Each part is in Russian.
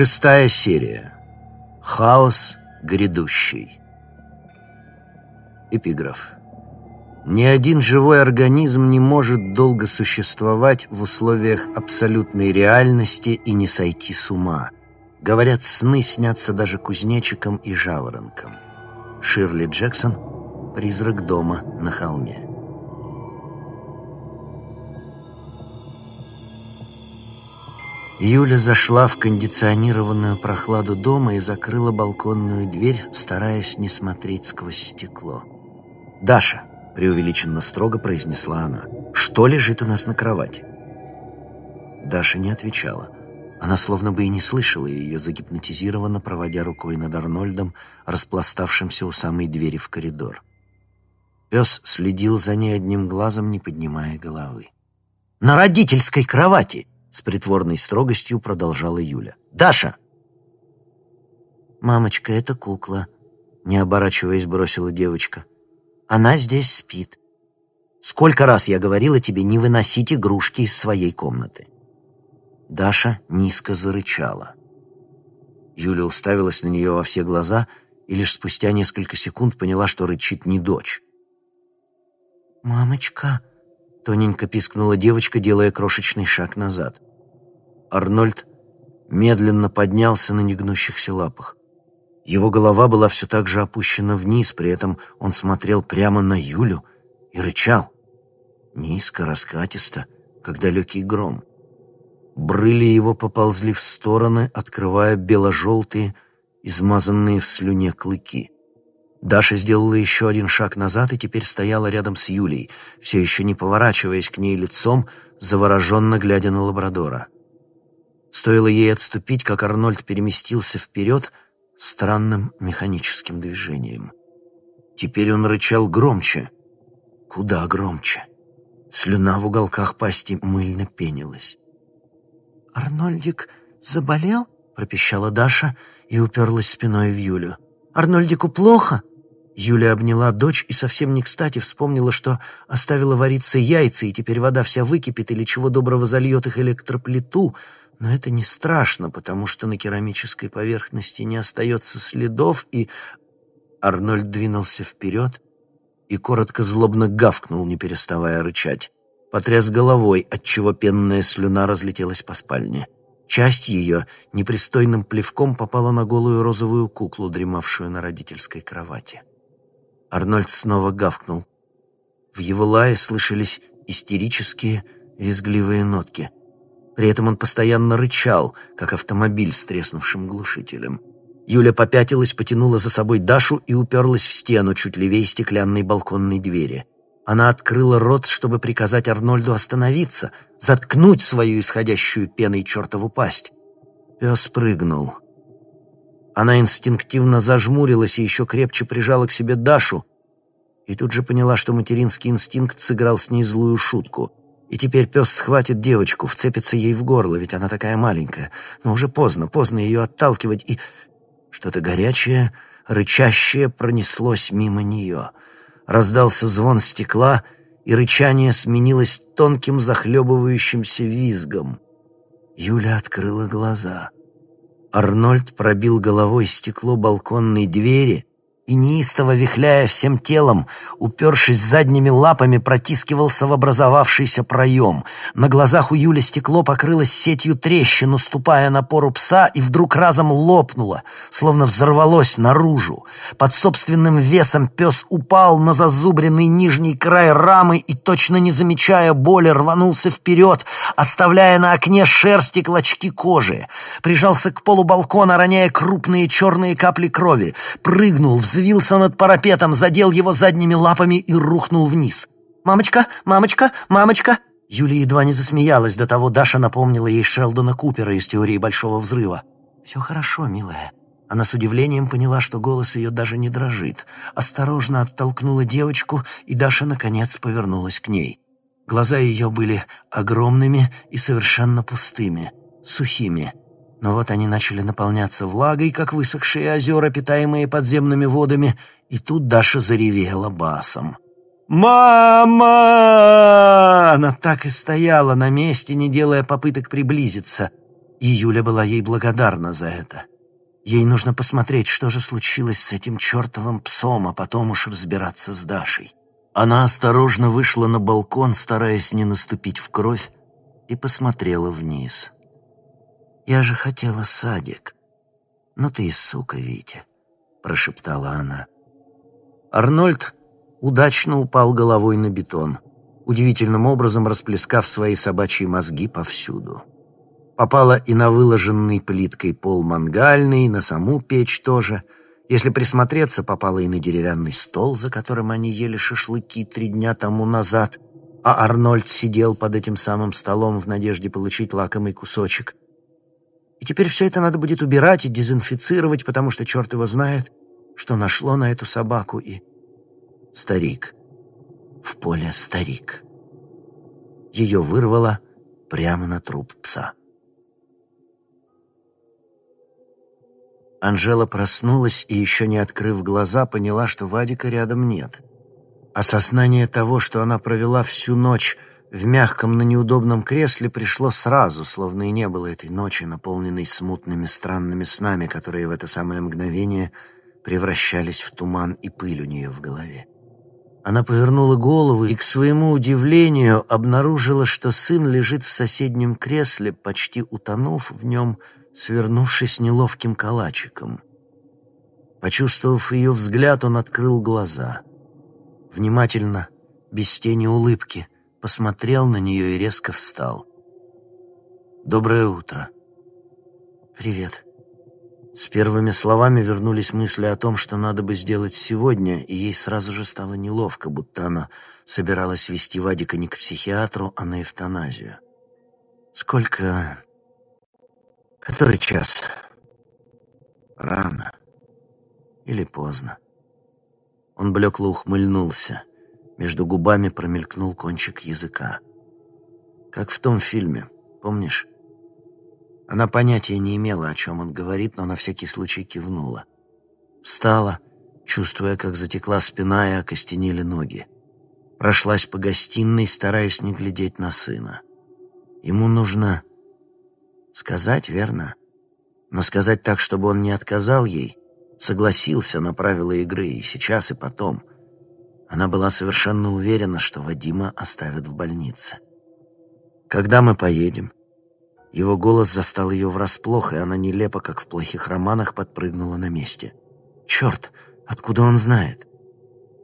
Шестая серия. Хаос грядущий. Эпиграф. Ни один живой организм не может долго существовать в условиях абсолютной реальности и не сойти с ума. Говорят, сны снятся даже кузнечикам и жаворонкам. Ширли Джексон «Призрак дома на холме». Юля зашла в кондиционированную прохладу дома и закрыла балконную дверь, стараясь не смотреть сквозь стекло. «Даша!» — преувеличенно строго произнесла она. «Что лежит у нас на кровати?» Даша не отвечала. Она словно бы и не слышала ее, загипнотизированно проводя рукой над Арнольдом, распластавшимся у самой двери в коридор. Пес следил за ней одним глазом, не поднимая головы. «На родительской кровати!» С притворной строгостью продолжала Юля. «Даша!» «Мамочка, это кукла», — не оборачиваясь, бросила девочка. «Она здесь спит. Сколько раз я говорила тебе не выносить игрушки из своей комнаты?» Даша низко зарычала. Юля уставилась на нее во все глаза и лишь спустя несколько секунд поняла, что рычит не дочь. «Мамочка!» Тоненько пискнула девочка, делая крошечный шаг назад. Арнольд медленно поднялся на негнущихся лапах. Его голова была все так же опущена вниз, при этом он смотрел прямо на Юлю и рычал. Низко, раскатисто, как далекий гром. Брыли его поползли в стороны, открывая бело-желтые, измазанные в слюне клыки. Даша сделала еще один шаг назад и теперь стояла рядом с Юлей, все еще не поворачиваясь к ней лицом, завороженно глядя на лабрадора. Стоило ей отступить, как Арнольд переместился вперед странным механическим движением. Теперь он рычал громче, куда громче. Слюна в уголках пасти мыльно пенилась. «Арнольдик заболел?» — пропищала Даша и уперлась спиной в Юлю. «Арнольдику плохо?» Юля обняла дочь и совсем не кстати вспомнила, что оставила вариться яйца, и теперь вода вся выкипит или чего доброго зальет их электроплиту. Но это не страшно, потому что на керамической поверхности не остается следов, и... Арнольд двинулся вперед и коротко злобно гавкнул, не переставая рычать. Потряс головой, отчего пенная слюна разлетелась по спальне. Часть ее непристойным плевком попала на голую розовую куклу, дремавшую на родительской кровати. Арнольд снова гавкнул. В его лае слышались истерические, визгливые нотки. При этом он постоянно рычал, как автомобиль с треснувшим глушителем. Юля попятилась, потянула за собой Дашу и уперлась в стену чуть левее стеклянной балконной двери. Она открыла рот, чтобы приказать Арнольду остановиться, заткнуть свою исходящую пеной чертову пасть. Пес прыгнул. Она инстинктивно зажмурилась и еще крепче прижала к себе Дашу, и тут же поняла, что материнский инстинкт сыграл с ней злую шутку. И теперь пес схватит девочку, вцепится ей в горло, ведь она такая маленькая. Но уже поздно, поздно ее отталкивать, и... Что-то горячее, рычащее пронеслось мимо нее. Раздался звон стекла, и рычание сменилось тонким захлебывающимся визгом. Юля открыла глаза — Арнольд пробил головой стекло балконной двери и, неистово вихляя всем телом, упершись задними лапами, протискивался в образовавшийся проем. На глазах у Юли стекло покрылось сетью трещин, уступая напору пса, и вдруг разом лопнуло, словно взорвалось наружу. Под собственным весом пес упал на зазубренный нижний край рамы и, точно не замечая боли, рванулся вперед, оставляя на окне шерсти клочки кожи. Прижался к полу балкона, роняя крупные черные капли крови. Прыгнул, взвыл, взвился над парапетом, задел его задними лапами и рухнул вниз. «Мамочка! Мамочка! Мамочка!» Юлия едва не засмеялась, до того Даша напомнила ей Шелдона Купера из теории Большого Взрыва. «Все хорошо, милая». Она с удивлением поняла, что голос ее даже не дрожит. Осторожно оттолкнула девочку, и Даша, наконец, повернулась к ней. Глаза ее были огромными и совершенно пустыми, сухими. Но вот они начали наполняться влагой, как высохшие озера, питаемые подземными водами, и тут Даша заревела басом. «Мама!» Она так и стояла на месте, не делая попыток приблизиться. И Юля была ей благодарна за это. Ей нужно посмотреть, что же случилось с этим чертовым псом, а потом уж разбираться с Дашей. Она осторожно вышла на балкон, стараясь не наступить в кровь, и посмотрела вниз. «Я же хотела садик. Ну ты и сука, Витя», — прошептала она. Арнольд удачно упал головой на бетон, удивительным образом расплескав свои собачьи мозги повсюду. Попала и на выложенный плиткой пол мангальный, на саму печь тоже. Если присмотреться, попала и на деревянный стол, за которым они ели шашлыки три дня тому назад, а Арнольд сидел под этим самым столом в надежде получить лакомый кусочек. И теперь все это надо будет убирать и дезинфицировать, потому что черт его знает, что нашло на эту собаку и... Старик. В поле старик. Ее вырвало прямо на труп пса. Анжела проснулась и, еще не открыв глаза, поняла, что Вадика рядом нет. Осознание того, что она провела всю ночь в мягком, но неудобном кресле, пришло сразу, словно и не было этой ночи, наполненной смутными странными снами, которые в это самое мгновение превращались в туман и пыль у нее в голове. Она повернула голову и, к своему удивлению, обнаружила, что сын лежит в соседнем кресле, почти утонув в нем, свернувшись неловким калачиком. Почувствовав ее взгляд, он открыл глаза. Внимательно, без тени улыбки, посмотрел на нее и резко встал. «Доброе утро». «Привет». С первыми словами вернулись мысли о том, что надо бы сделать сегодня, и ей сразу же стало неловко, будто она собиралась вести Вадика не к психиатру, а на эвтаназию. «Сколько Который час? Рано. Или поздно. Он блекло ухмыльнулся. Между губами промелькнул кончик языка. Как в том фильме, помнишь? Она понятия не имела, о чем он говорит, но на всякий случай кивнула. Встала, чувствуя, как затекла спина и окостенели ноги. Прошлась по гостиной, стараясь не глядеть на сына. Ему нужно Сказать верно. Но сказать так, чтобы он не отказал ей, согласился на правила игры и сейчас, и потом. Она была совершенно уверена, что Вадима оставят в больнице. «Когда мы поедем?» Его голос застал ее врасплох, и она нелепо, как в плохих романах, подпрыгнула на месте. «Черт, откуда он знает?»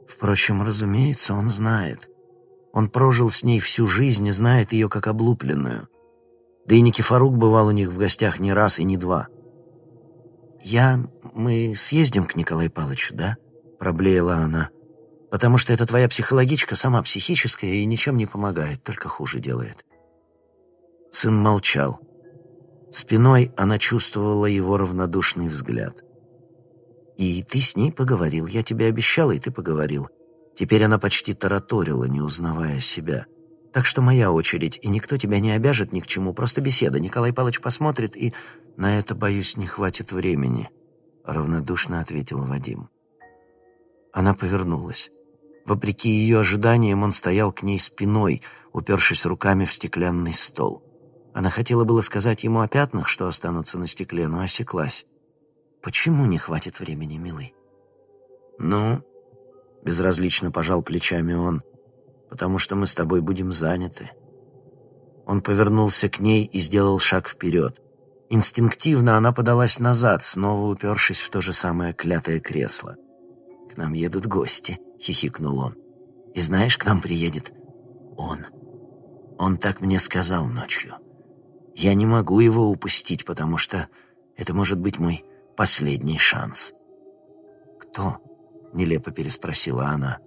Впрочем, разумеется, он знает. Он прожил с ней всю жизнь и знает ее как облупленную. Да и Никифорук бывал у них в гостях не раз и не два. «Я... мы съездим к Николаю Павловичу, да?» — проблеяла она. «Потому что эта твоя психологичка сама психическая и ничем не помогает, только хуже делает». Сын молчал. Спиной она чувствовала его равнодушный взгляд. «И ты с ней поговорил. Я тебе обещала, и ты поговорил». Теперь она почти тараторила, не узнавая себя. Так что моя очередь, и никто тебя не обяжет ни к чему, просто беседа. Николай Павлович посмотрит, и на это, боюсь, не хватит времени», — равнодушно ответил Вадим. Она повернулась. Вопреки ее ожиданиям, он стоял к ней спиной, упершись руками в стеклянный стол. Она хотела было сказать ему о пятнах, что останутся на стекле, но осеклась. «Почему не хватит времени, милый?» «Ну...» — безразлично пожал плечами он потому что мы с тобой будем заняты». Он повернулся к ней и сделал шаг вперед. Инстинктивно она подалась назад, снова упершись в то же самое клятое кресло. «К нам едут гости», — хихикнул он. «И знаешь, к нам приедет он. Он так мне сказал ночью. Я не могу его упустить, потому что это может быть мой последний шанс». «Кто?» — нелепо переспросила она.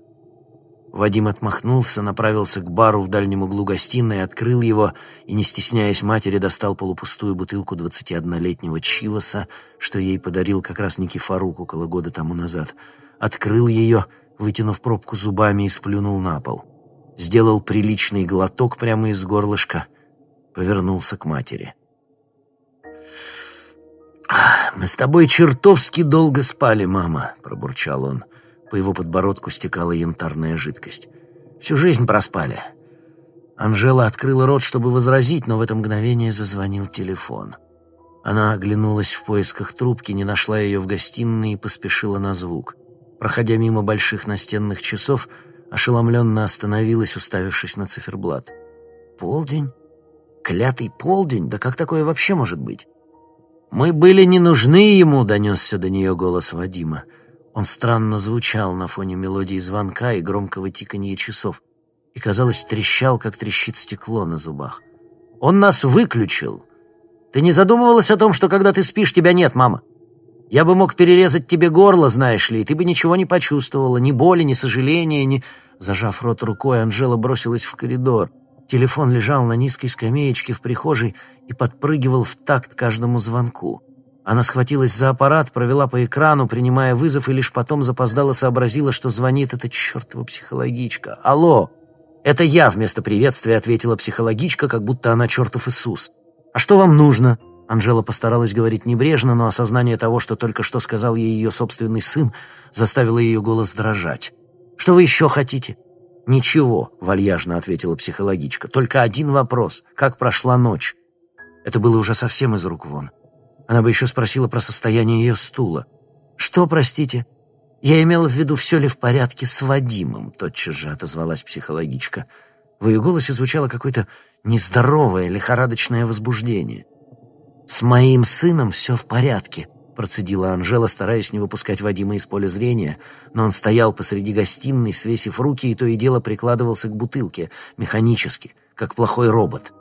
Вадим отмахнулся, направился к бару в дальнем углу гостиной, открыл его и, не стесняясь матери, достал полупустую бутылку 21-летнего Чиваса, что ей подарил как раз Никифорук около года тому назад. Открыл ее, вытянув пробку зубами и сплюнул на пол. Сделал приличный глоток прямо из горлышка, повернулся к матери. «Мы с тобой чертовски долго спали, мама», — пробурчал он. По его подбородку стекала янтарная жидкость. «Всю жизнь проспали». Анжела открыла рот, чтобы возразить, но в это мгновение зазвонил телефон. Она оглянулась в поисках трубки, не нашла ее в гостиной и поспешила на звук. Проходя мимо больших настенных часов, ошеломленно остановилась, уставившись на циферблат. «Полдень? Клятый полдень? Да как такое вообще может быть?» «Мы были не нужны ему», — донесся до нее голос Вадима. Он странно звучал на фоне мелодии звонка и громкого тиканья часов и, казалось, трещал, как трещит стекло на зубах. «Он нас выключил. Ты не задумывалась о том, что когда ты спишь, тебя нет, мама? Я бы мог перерезать тебе горло, знаешь ли, и ты бы ничего не почувствовала, ни боли, ни сожаления, ни...» Зажав рот рукой, Анжела бросилась в коридор. Телефон лежал на низкой скамеечке в прихожей и подпрыгивал в такт каждому звонку. Она схватилась за аппарат, провела по экрану, принимая вызов, и лишь потом запоздала сообразила, что звонит эта чертова психологичка. «Алло!» «Это я вместо приветствия», — ответила психологичка, как будто она чертов Иисус. «А что вам нужно?» Анжела постаралась говорить небрежно, но осознание того, что только что сказал ей ее собственный сын, заставило ее голос дрожать. «Что вы еще хотите?» «Ничего», — вальяжно ответила психологичка. «Только один вопрос. Как прошла ночь?» Это было уже совсем из рук вон. Она бы еще спросила про состояние ее стула. «Что, простите?» «Я имела в виду, все ли в порядке с Вадимом», — тотчас же отозвалась психологичка. В ее голосе звучало какое-то нездоровое, лихорадочное возбуждение. «С моим сыном все в порядке», — процедила Анжела, стараясь не выпускать Вадима из поля зрения, но он стоял посреди гостиной, свесив руки, и то и дело прикладывался к бутылке, механически, как плохой робот.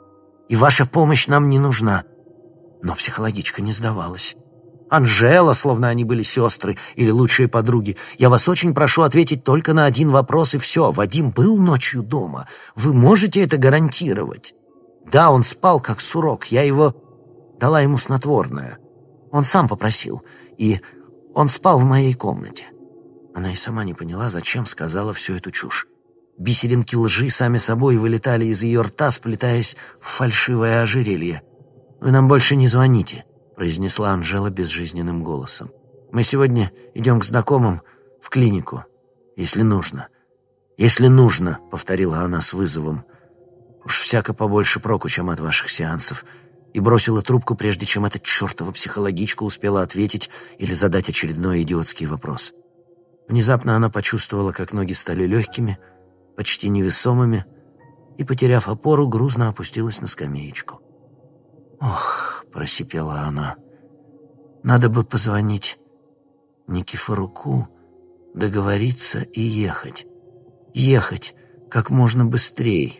«И ваша помощь нам не нужна». Но психологичка не сдавалась. Анжела, словно они были сестры или лучшие подруги. Я вас очень прошу ответить только на один вопрос, и все. Вадим был ночью дома. Вы можете это гарантировать? Да, он спал, как сурок. Я его... Дала ему снотворное. Он сам попросил. И он спал в моей комнате. Она и сама не поняла, зачем сказала всю эту чушь. Бисеринки лжи сами собой вылетали из ее рта, сплетаясь в фальшивое ожерелье. «Вы нам больше не звоните», произнесла Анжела безжизненным голосом. «Мы сегодня идем к знакомым в клинику, если нужно». «Если нужно», — повторила она с вызовом. «Уж всяко побольше проку, чем от ваших сеансов». И бросила трубку, прежде чем эта чертова психологичка успела ответить или задать очередной идиотский вопрос. Внезапно она почувствовала, как ноги стали легкими, почти невесомыми, и, потеряв опору, грузно опустилась на скамеечку. «Ох», — просипела она, — «надо бы позвонить Никифоруку, договориться и ехать. Ехать как можно быстрее.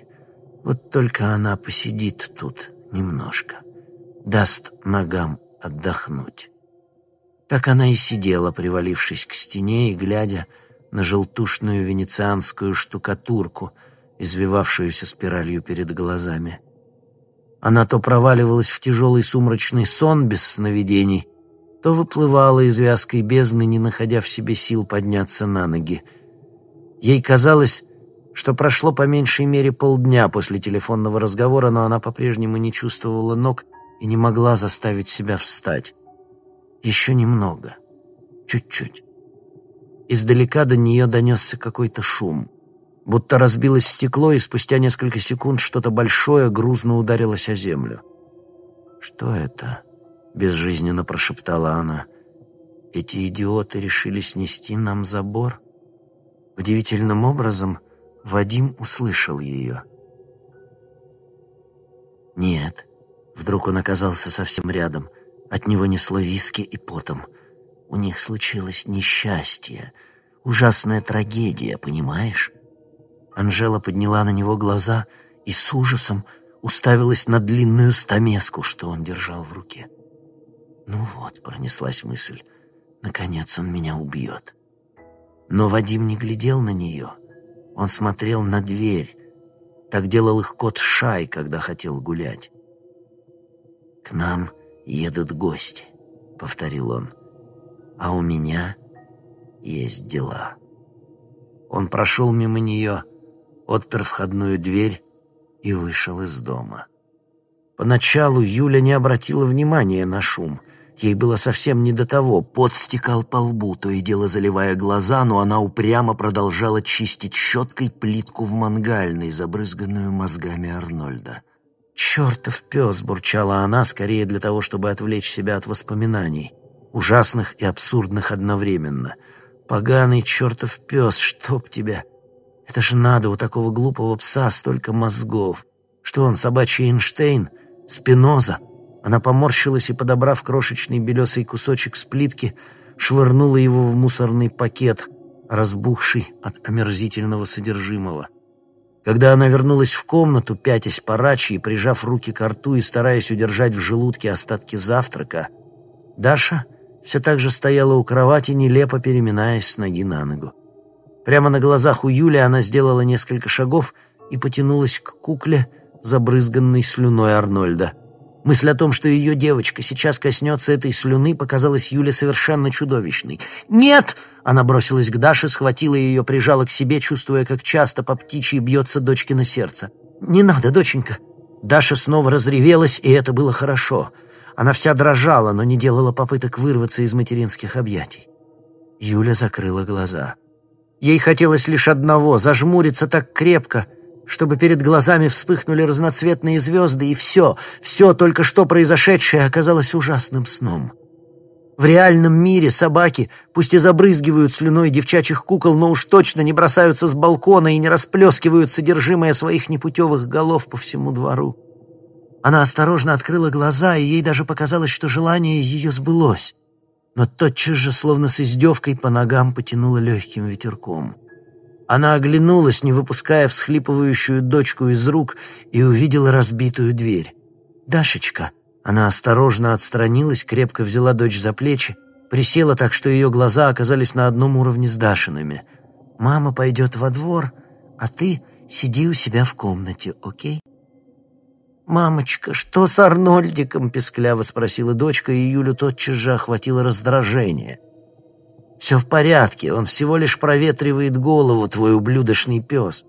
Вот только она посидит тут немножко, даст ногам отдохнуть». Так она и сидела, привалившись к стене и глядя на желтушную венецианскую штукатурку, извивавшуюся спиралью перед глазами. Она то проваливалась в тяжелый сумрачный сон без сновидений, то выплывала из вязкой бездны, не находя в себе сил подняться на ноги. Ей казалось, что прошло по меньшей мере полдня после телефонного разговора, но она по-прежнему не чувствовала ног и не могла заставить себя встать. Еще немного. Чуть-чуть. Издалека до нее донесся какой-то шум будто разбилось стекло, и спустя несколько секунд что-то большое грузно ударилось о землю. «Что это?» — безжизненно прошептала она. «Эти идиоты решили снести нам забор?» Удивительным образом Вадим услышал ее. «Нет». Вдруг он оказался совсем рядом. От него несло виски и потом. У них случилось несчастье, ужасная трагедия, понимаешь? Анжела подняла на него глаза и с ужасом уставилась на длинную стамеску, что он держал в руке. «Ну вот», — пронеслась мысль, — «наконец он меня убьет». Но Вадим не глядел на нее. Он смотрел на дверь. Так делал их кот Шай, когда хотел гулять. «К нам едут гости», — повторил он. «А у меня есть дела». Он прошел мимо нее, отпер входную дверь и вышел из дома. Поначалу Юля не обратила внимания на шум. Ей было совсем не до того. Пот стекал по лбу, то и дело заливая глаза, но она упрямо продолжала чистить щеткой плитку в мангальной, забрызганную мозгами Арнольда. «Чертов пес!» — бурчала она, скорее для того, чтобы отвлечь себя от воспоминаний, ужасных и абсурдных одновременно. «Поганый чертов пес, чтоб тебя!» Это же надо у такого глупого пса столько мозгов. Что он, собачий Эйнштейн? Спиноза? Она поморщилась и, подобрав крошечный белесый кусочек с плитки, швырнула его в мусорный пакет, разбухший от омерзительного содержимого. Когда она вернулась в комнату, пятясь по и прижав руки к рту и стараясь удержать в желудке остатки завтрака, Даша все так же стояла у кровати, нелепо переминаясь с ноги на ногу. Прямо на глазах у Юли она сделала несколько шагов и потянулась к кукле, забрызганной слюной Арнольда. Мысль о том, что ее девочка сейчас коснется этой слюны, показалась Юле совершенно чудовищной. «Нет!» — она бросилась к Даше, схватила ее, прижала к себе, чувствуя, как часто по птичьи бьется дочкино сердце. «Не надо, доченька!» Даша снова разревелась, и это было хорошо. Она вся дрожала, но не делала попыток вырваться из материнских объятий. Юля закрыла глаза. Ей хотелось лишь одного — зажмуриться так крепко, чтобы перед глазами вспыхнули разноцветные звезды, и все, все только что произошедшее оказалось ужасным сном. В реальном мире собаки, пусть и забрызгивают слюной девчачьих кукол, но уж точно не бросаются с балкона и не расплескивают содержимое своих непутевых голов по всему двору. Она осторожно открыла глаза, и ей даже показалось, что желание ее сбылось но тотчас же, словно с издевкой, по ногам потянула легким ветерком. Она оглянулась, не выпуская всхлипывающую дочку из рук, и увидела разбитую дверь. «Дашечка!» Она осторожно отстранилась, крепко взяла дочь за плечи, присела так, что ее глаза оказались на одном уровне с Дашиными. «Мама пойдет во двор, а ты сиди у себя в комнате, окей?» «Мамочка, что с Арнольдиком?» — пескляво спросила дочка, и Юлю тотчас же охватило раздражение. «Все в порядке, он всего лишь проветривает голову, твой ублюдочный пес».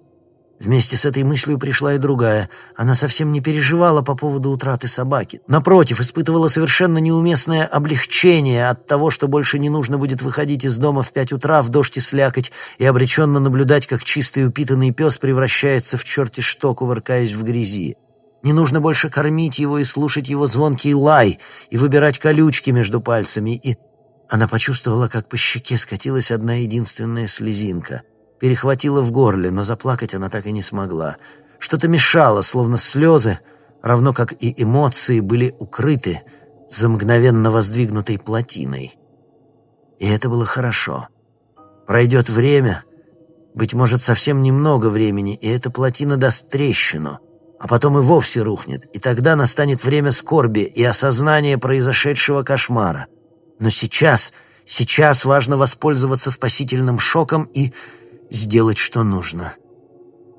Вместе с этой мыслью пришла и другая. Она совсем не переживала по поводу утраты собаки. Напротив, испытывала совершенно неуместное облегчение от того, что больше не нужно будет выходить из дома в пять утра в дождь и слякоть и обреченно наблюдать, как чистый упитанный пес превращается в черти что, кувыркаясь в грязи. Не нужно больше кормить его и слушать его звонкий лай, и выбирать колючки между пальцами, и... Она почувствовала, как по щеке скатилась одна единственная слезинка. Перехватила в горле, но заплакать она так и не смогла. Что-то мешало, словно слезы, равно как и эмоции, были укрыты за мгновенно воздвигнутой плотиной. И это было хорошо. Пройдет время, быть может, совсем немного времени, и эта плотина даст трещину — а потом и вовсе рухнет, и тогда настанет время скорби и осознания произошедшего кошмара. Но сейчас, сейчас важно воспользоваться спасительным шоком и сделать, что нужно.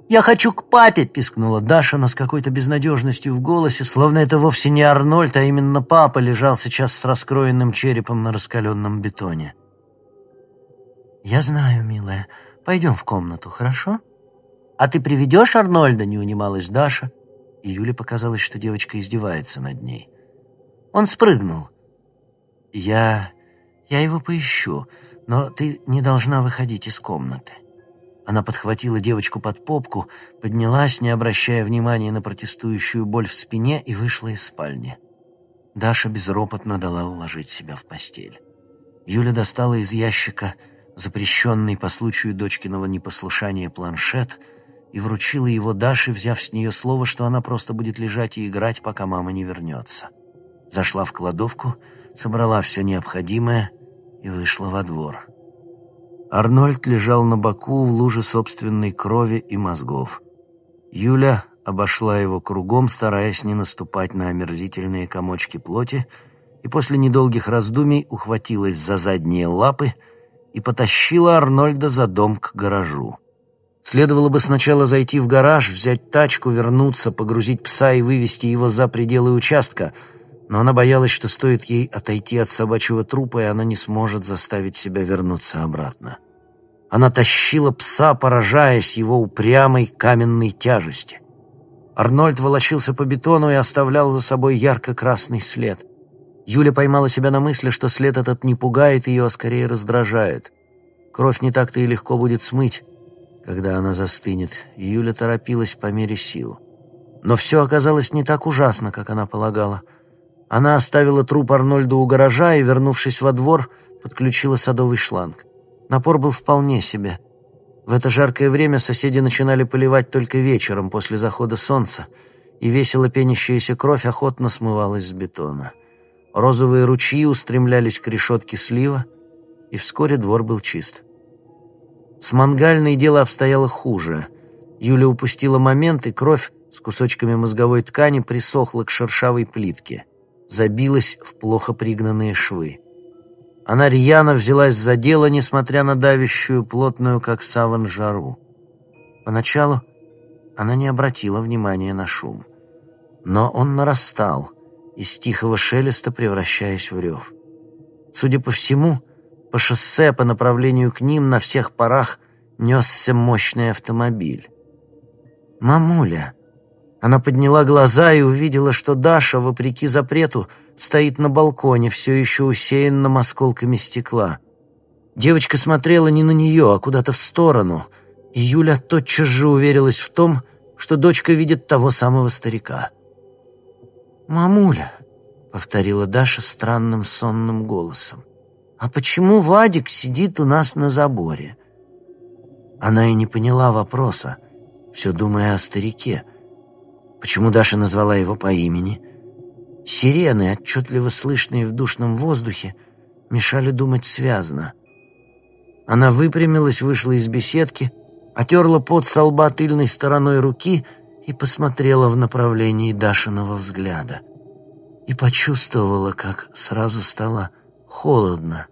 «Я хочу к папе!» — пискнула Даша, но с какой-то безнадежностью в голосе, словно это вовсе не Арнольд, а именно папа лежал сейчас с раскроенным черепом на раскаленном бетоне. «Я знаю, милая. Пойдем в комнату, хорошо?» «А ты приведешь Арнольда?» — не унималась Даша. И Юле показалось, что девочка издевается над ней. «Он спрыгнул». «Я... я его поищу, но ты не должна выходить из комнаты». Она подхватила девочку под попку, поднялась, не обращая внимания на протестующую боль в спине, и вышла из спальни. Даша безропотно дала уложить себя в постель. Юля достала из ящика запрещенный по случаю дочкиного непослушания планшет — и вручила его Даше, взяв с нее слово, что она просто будет лежать и играть, пока мама не вернется. Зашла в кладовку, собрала все необходимое и вышла во двор. Арнольд лежал на боку в луже собственной крови и мозгов. Юля обошла его кругом, стараясь не наступать на омерзительные комочки плоти, и после недолгих раздумий ухватилась за задние лапы и потащила Арнольда за дом к гаражу. Следовало бы сначала зайти в гараж, взять тачку, вернуться, погрузить пса и вывести его за пределы участка, но она боялась, что стоит ей отойти от собачьего трупа, и она не сможет заставить себя вернуться обратно. Она тащила пса, поражаясь его упрямой каменной тяжести. Арнольд волочился по бетону и оставлял за собой ярко-красный след. Юля поймала себя на мысли, что след этот не пугает ее, а скорее раздражает. Кровь не так-то и легко будет смыть когда она застынет, Юля торопилась по мере сил. Но все оказалось не так ужасно, как она полагала. Она оставила труп Арнольда у гаража и, вернувшись во двор, подключила садовый шланг. Напор был вполне себе. В это жаркое время соседи начинали поливать только вечером после захода солнца, и весело пенящаяся кровь охотно смывалась с бетона. Розовые ручьи устремлялись к решетке слива, и вскоре двор был чист. С мангальной дело обстояло хуже. Юля упустила момент, и кровь с кусочками мозговой ткани присохла к шершавой плитке, забилась в плохо пригнанные швы. Она рьяно взялась за дело, несмотря на давящую, плотную, как саван, жару. Поначалу она не обратила внимания на шум. Но он нарастал, из тихого шелеста превращаясь в рев. Судя по всему, по шоссе по направлению к ним на всех парах несся мощный автомобиль. «Мамуля!» Она подняла глаза и увидела, что Даша, вопреки запрету, стоит на балконе, все еще усеянном осколками стекла. Девочка смотрела не на нее, а куда-то в сторону, и Юля тотчас же уверилась в том, что дочка видит того самого старика. «Мамуля», — повторила Даша странным сонным голосом, «а почему Вадик сидит у нас на заборе?» Она и не поняла вопроса, все думая о старике — Почему Даша назвала его по имени? Сирены, отчетливо слышные в душном воздухе, мешали думать связно. Она выпрямилась, вышла из беседки, отерла пот со лба тыльной стороной руки и посмотрела в направлении Дашиного взгляда. И почувствовала, как сразу стало холодно,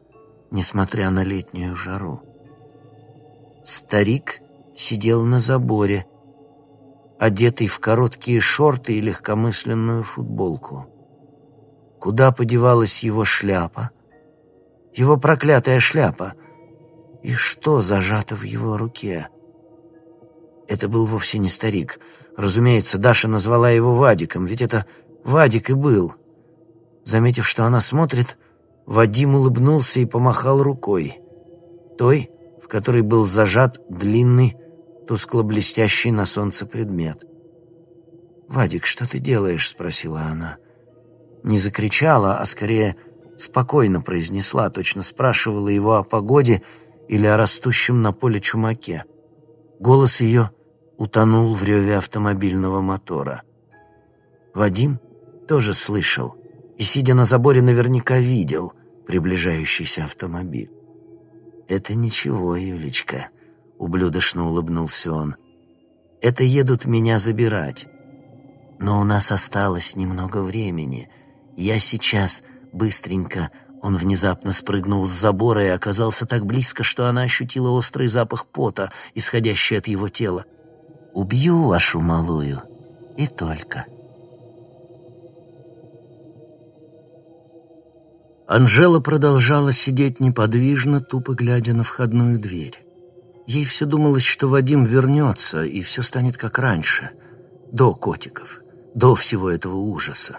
несмотря на летнюю жару. Старик сидел на заборе, одетый в короткие шорты и легкомысленную футболку. Куда подевалась его шляпа? Его проклятая шляпа. И что зажато в его руке? Это был вовсе не старик. Разумеется, Даша назвала его Вадиком, ведь это Вадик и был. Заметив, что она смотрит, Вадим улыбнулся и помахал рукой. Той, в которой был зажат длинный тускло-блестящий на солнце предмет. «Вадик, что ты делаешь?» — спросила она. Не закричала, а скорее спокойно произнесла, точно спрашивала его о погоде или о растущем на поле чумаке. Голос ее утонул в реве автомобильного мотора. Вадим тоже слышал и, сидя на заборе, наверняка видел приближающийся автомобиль. «Это ничего, Юлечка», ублюдочно улыбнулся он. «Это едут меня забирать. Но у нас осталось немного времени. Я сейчас быстренько...» Он внезапно спрыгнул с забора и оказался так близко, что она ощутила острый запах пота, исходящий от его тела. «Убью вашу малую. И только». Анжела продолжала сидеть неподвижно, тупо глядя на входную дверь. Ей все думалось, что Вадим вернется, и все станет как раньше, до котиков, до всего этого ужаса.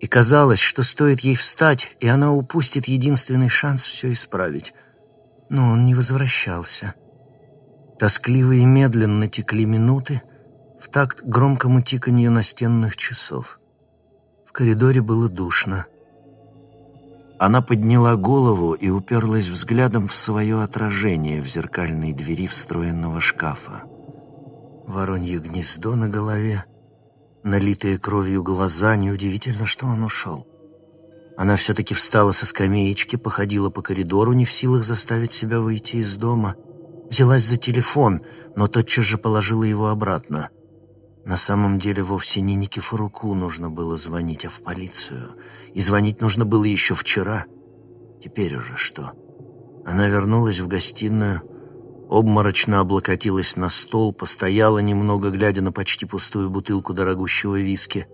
И казалось, что стоит ей встать, и она упустит единственный шанс все исправить. Но он не возвращался. Тоскливо и медленно текли минуты в такт громкому тиканью настенных часов. В коридоре было душно. Она подняла голову и уперлась взглядом в свое отражение в зеркальной двери встроенного шкафа. Воронье гнездо на голове, налитые кровью глаза, неудивительно, что он ушел. Она все-таки встала со скамеечки, походила по коридору, не в силах заставить себя выйти из дома. Взялась за телефон, но тотчас же положила его обратно. На самом деле вовсе не Никифоруку нужно было звонить, а в полицию. И звонить нужно было еще вчера. Теперь уже что? Она вернулась в гостиную, обморочно облокотилась на стол, постояла немного, глядя на почти пустую бутылку дорогущего виски,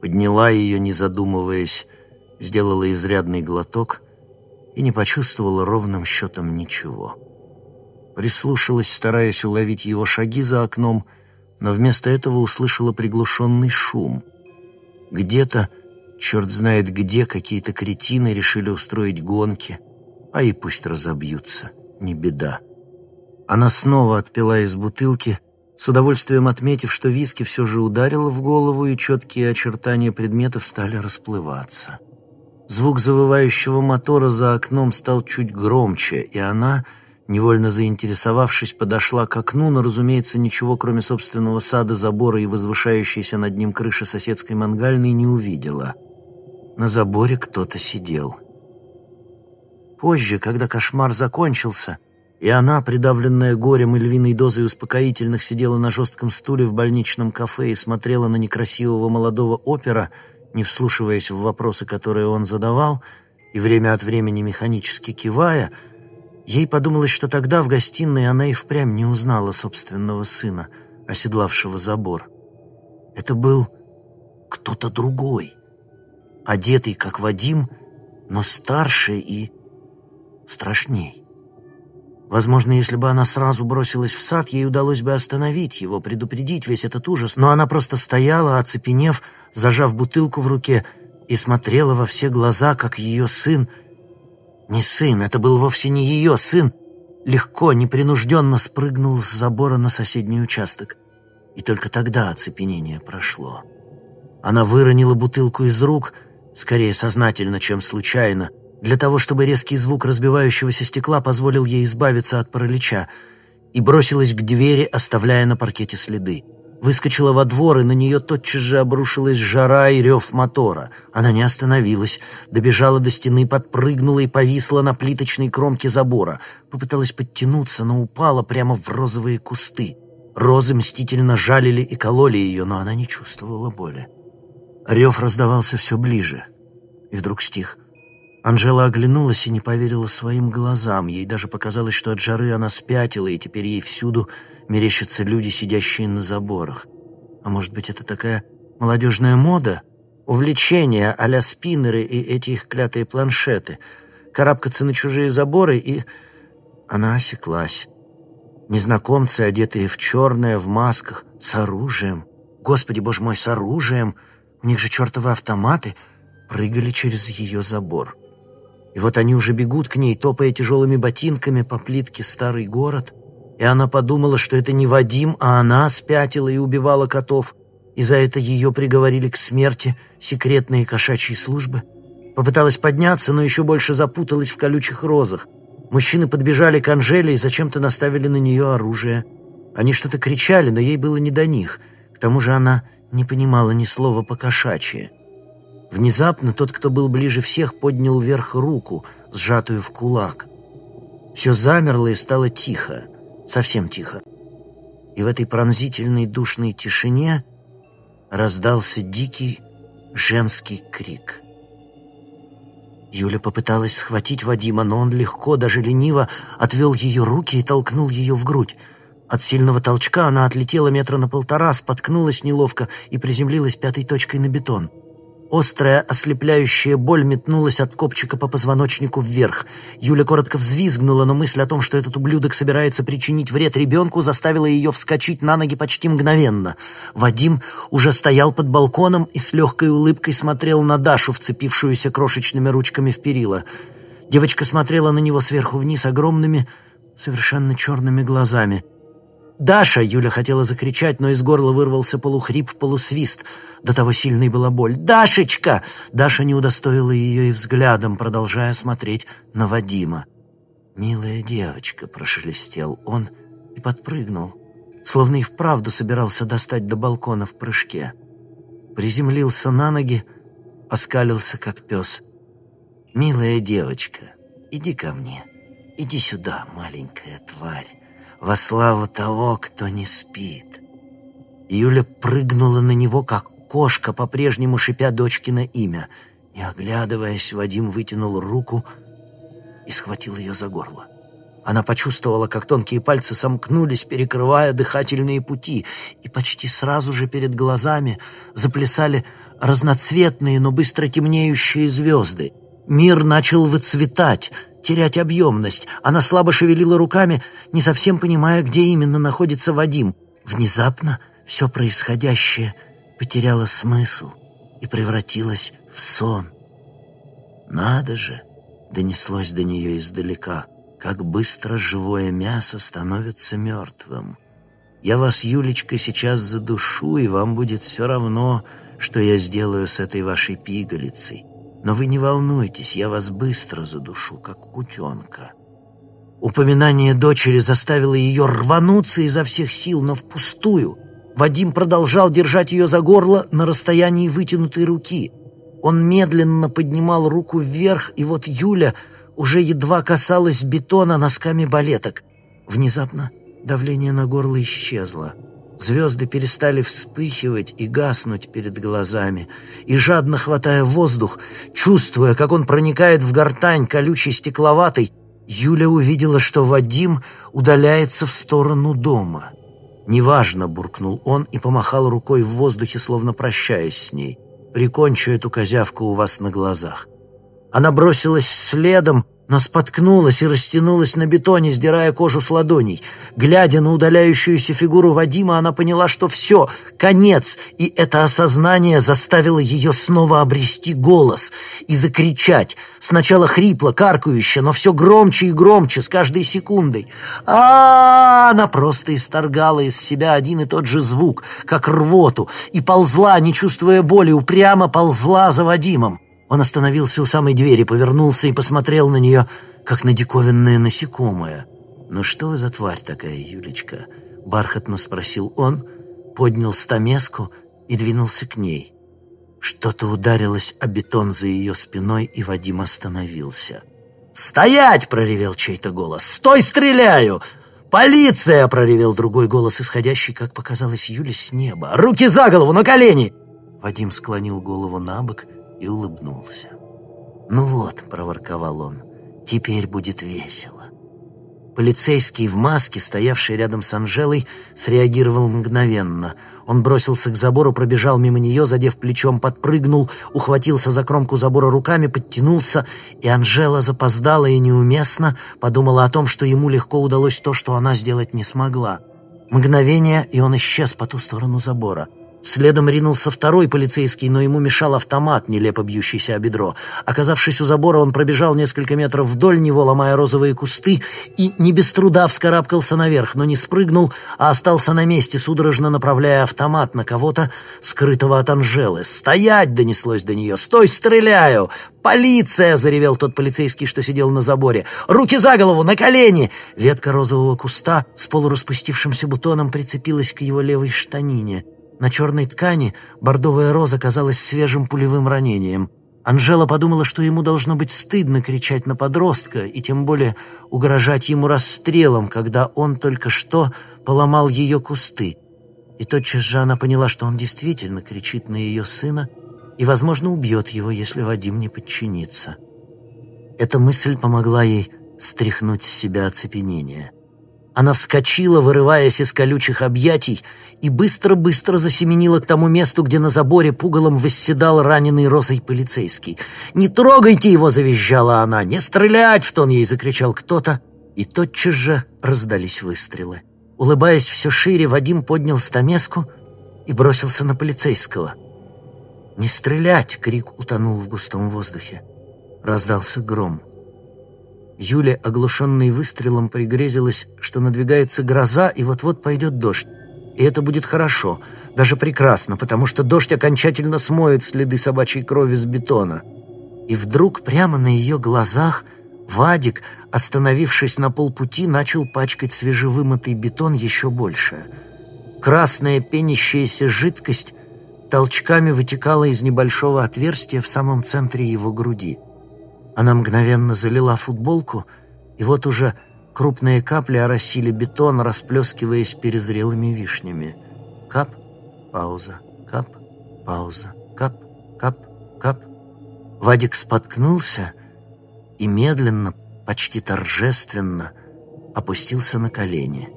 подняла ее, не задумываясь, сделала изрядный глоток и не почувствовала ровным счетом ничего. Прислушалась, стараясь уловить его шаги за окном — но вместо этого услышала приглушенный шум. Где-то, черт знает где, какие-то кретины решили устроить гонки, а и пусть разобьются, не беда. Она снова отпила из бутылки, с удовольствием отметив, что виски все же ударило в голову, и четкие очертания предметов стали расплываться. Звук завывающего мотора за окном стал чуть громче, и она, невольно заинтересовавшись, подошла к окну, но, разумеется, ничего, кроме собственного сада, забора и возвышающейся над ним крыши соседской мангальной, не увидела. На заборе кто-то сидел. Позже, когда кошмар закончился, и она, придавленная горем и львиной дозой успокоительных, сидела на жестком стуле в больничном кафе и смотрела на некрасивого молодого опера, не вслушиваясь в вопросы, которые он задавал, и время от времени механически кивая, ей подумалось, что тогда в гостиной она и впрямь не узнала собственного сына, оседлавшего забор. Это был кто-то другой, одетый, как Вадим, но старше и страшней. Возможно, если бы она сразу бросилась в сад, ей удалось бы остановить его, предупредить весь этот ужас, но она просто стояла, оцепенев, зажав бутылку в руке, и смотрела во все глаза, как ее сын... Не сын, это был вовсе не ее сын, легко, непринужденно спрыгнул с забора на соседний участок. И только тогда оцепенение прошло. Она выронила бутылку из рук, скорее сознательно, чем случайно, для того, чтобы резкий звук разбивающегося стекла позволил ей избавиться от паралича, и бросилась к двери, оставляя на паркете следы. Выскочила во двор, и на нее тотчас же обрушилась жара и рев мотора. Она не остановилась, добежала до стены, подпрыгнула и повисла на плиточной кромке забора. Попыталась подтянуться, но упала прямо в розовые кусты. Розы мстительно жалили и кололи ее, но она не чувствовала боли. Рев раздавался все ближе, и вдруг стих — Анжела оглянулась и не поверила своим глазам. Ей даже показалось, что от жары она спятила, и теперь ей всюду мерещатся люди, сидящие на заборах. А может быть, это такая молодежная мода? Увлечение а-ля спиннеры и эти их клятые планшеты. Карабкаться на чужие заборы и... Она осеклась. Незнакомцы, одетые в черное, в масках, с оружием. Господи, боже мой, с оружием! У них же чертовы автоматы прыгали через ее забор. И вот они уже бегут к ней, топая тяжелыми ботинками по плитке старый город. И она подумала, что это не Вадим, а она спятила и убивала котов. И за это ее приговорили к смерти секретные кошачьи службы. Попыталась подняться, но еще больше запуталась в колючих розах. Мужчины подбежали к Анжеле и зачем-то наставили на нее оружие. Они что-то кричали, но ей было не до них. К тому же она не понимала ни слова по-кошачьи. Внезапно тот, кто был ближе всех, поднял вверх руку, сжатую в кулак. Все замерло и стало тихо, совсем тихо. И в этой пронзительной душной тишине раздался дикий женский крик. Юля попыталась схватить Вадима, но он легко, даже лениво, отвел ее руки и толкнул ее в грудь. От сильного толчка она отлетела метра на полтора, споткнулась неловко и приземлилась пятой точкой на бетон — Острая, ослепляющая боль метнулась от копчика по позвоночнику вверх. Юля коротко взвизгнула, но мысль о том, что этот ублюдок собирается причинить вред ребенку, заставила ее вскочить на ноги почти мгновенно. Вадим уже стоял под балконом и с легкой улыбкой смотрел на Дашу, вцепившуюся крошечными ручками в перила. Девочка смотрела на него сверху вниз огромными, совершенно черными глазами — «Даша!» — Юля хотела закричать, но из горла вырвался полухрип, полусвист. До того сильной была боль. «Дашечка!» Даша не удостоила ее и взглядом, продолжая смотреть на Вадима. «Милая девочка!» — прошелестел он и подпрыгнул, словно и вправду собирался достать до балкона в прыжке. Приземлился на ноги, оскалился, как пес. «Милая девочка, иди ко мне, иди сюда, маленькая тварь!» Во славу того, кто не спит. Юля прыгнула на него, как кошка, по-прежнему шипя дочкино имя. Не оглядываясь, Вадим вытянул руку и схватил ее за горло. Она почувствовала, как тонкие пальцы сомкнулись, перекрывая дыхательные пути, и почти сразу же перед глазами заплясали разноцветные, но быстро темнеющие звезды. Мир начал выцветать — терять объемность. Она слабо шевелила руками, не совсем понимая, где именно находится Вадим. Внезапно все происходящее потеряло смысл и превратилось в сон. «Надо же!» — донеслось до нее издалека. «Как быстро живое мясо становится мертвым!» Я вас, Юлечка, сейчас задушу, и вам будет все равно, что я сделаю с этой вашей пигалицей. Но вы не волнуйтесь, я вас быстро задушу, как кутенка». Упоминание дочери заставило ее рвануться изо всех сил, но впустую. Вадим продолжал держать ее за горло на расстоянии вытянутой руки. Он медленно поднимал руку вверх, и вот Юля уже едва касалась бетона носками балеток. Внезапно давление на горло исчезло. Звезды перестали вспыхивать и гаснуть перед глазами, и, жадно хватая воздух, чувствуя, как он проникает в гортань колючей стекловатой, Юля увидела, что Вадим удаляется в сторону дома. «Неважно», — буркнул он и помахал рукой в воздухе, словно прощаясь с ней. «Прикончу эту козявку у вас на глазах». Она бросилась следом, но споткнулась и растянулась на бетоне, сдирая кожу с ладоней. Глядя на удаляющуюся фигуру Вадима, она поняла, что все, конец, и это осознание заставило ее снова обрести голос и закричать. Сначала хрипло, каркающе, но все громче и громче с каждой секундой. а, Она просто исторгала из себя один и тот же звук, как рвоту, и ползла, не чувствуя боли, упрямо ползла за Вадимом. Он остановился у самой двери, повернулся и посмотрел на нее, как на диковинное насекомое. «Ну что за тварь такая, Юлечка?» — бархатно спросил он, поднял стамеску и двинулся к ней. Что-то ударилось о бетон за ее спиной, и Вадим остановился. «Стоять!» — проревел чей-то голос. «Стой, стреляю!» «Полиция!» — проревел другой голос, исходящий, как показалось Юле, с неба. «Руки за голову, на колени!» Вадим склонил голову на бок и улыбнулся. «Ну вот», — проворковал он, — «теперь будет весело». Полицейский в маске, стоявший рядом с Анжелой, среагировал мгновенно. Он бросился к забору, пробежал мимо нее, задев плечом, подпрыгнул, ухватился за кромку забора руками, подтянулся, и Анжела запоздала и неуместно подумала о том, что ему легко удалось то, что она сделать не смогла. Мгновение, и он исчез по ту сторону забора. Следом ринулся второй полицейский, но ему мешал автомат, нелепо бьющийся о бедро. Оказавшись у забора, он пробежал несколько метров вдоль него, ломая розовые кусты, и не без труда вскарабкался наверх, но не спрыгнул, а остался на месте, судорожно направляя автомат на кого-то, скрытого от Анжелы. «Стоять!» — донеслось до нее. «Стой, стреляю!» «Полиция!» — заревел тот полицейский, что сидел на заборе. «Руки за голову! На колени!» Ветка розового куста с полураспустившимся бутоном прицепилась к его левой штанине — на черной ткани бордовая роза казалась свежим пулевым ранением. Анжела подумала, что ему должно быть стыдно кричать на подростка и тем более угрожать ему расстрелом, когда он только что поломал ее кусты. И тотчас же она поняла, что он действительно кричит на ее сына и, возможно, убьет его, если Вадим не подчинится. Эта мысль помогла ей стряхнуть с себя оцепенение. Она вскочила, вырываясь из колючих объятий, и быстро-быстро засеменила к тому месту, где на заборе пугалом восседал раненый розой полицейский. «Не трогайте его!» — завизжала она. «Не стрелять!» — в тон ей закричал кто-то, и тотчас же раздались выстрелы. Улыбаясь все шире, Вадим поднял стамеску и бросился на полицейского. «Не стрелять!» — крик утонул в густом воздухе. Раздался гром. Юля, оглушенной выстрелом, пригрезилась, что надвигается гроза и вот-вот пойдет дождь. И это будет хорошо, даже прекрасно, потому что дождь окончательно смоет следы собачьей крови с бетона. И вдруг прямо на ее глазах Вадик, остановившись на полпути, начал пачкать свежевымытый бетон еще больше. Красная пенящаяся жидкость толчками вытекала из небольшого отверстия в самом центре его груди. Она мгновенно залила футболку, и вот уже крупные капли оросили бетон, расплескиваясь перезрелыми вишнями. Кап, пауза, кап, пауза, кап, кап, кап. Вадик споткнулся и медленно, почти торжественно опустился на колени.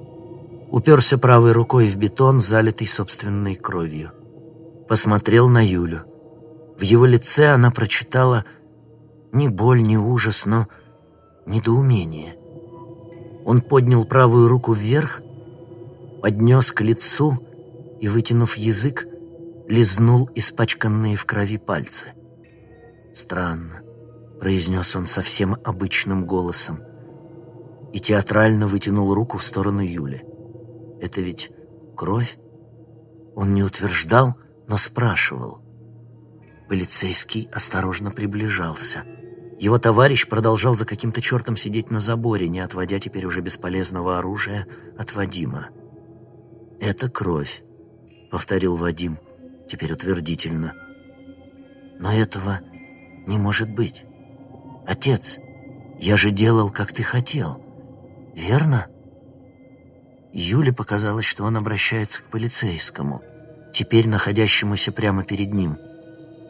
Уперся правой рукой в бетон, залитый собственной кровью. Посмотрел на Юлю. В его лице она прочитала — ни боль, ни ужас, но недоумение. Он поднял правую руку вверх, поднес к лицу и, вытянув язык, лизнул испачканные в крови пальцы. «Странно», — произнес он совсем обычным голосом и театрально вытянул руку в сторону Юли. «Это ведь Кровь? Он не утверждал, но спрашивал. Полицейский осторожно приближался. Его товарищ продолжал за каким-то чертом сидеть на заборе, не отводя теперь уже бесполезного оружия от Вадима. «Это кровь», — повторил Вадим, теперь утвердительно. «Но этого не может быть. Отец, я же делал, как ты хотел. Верно?» Юле показалось, что он обращается к полицейскому, теперь находящемуся прямо перед ним.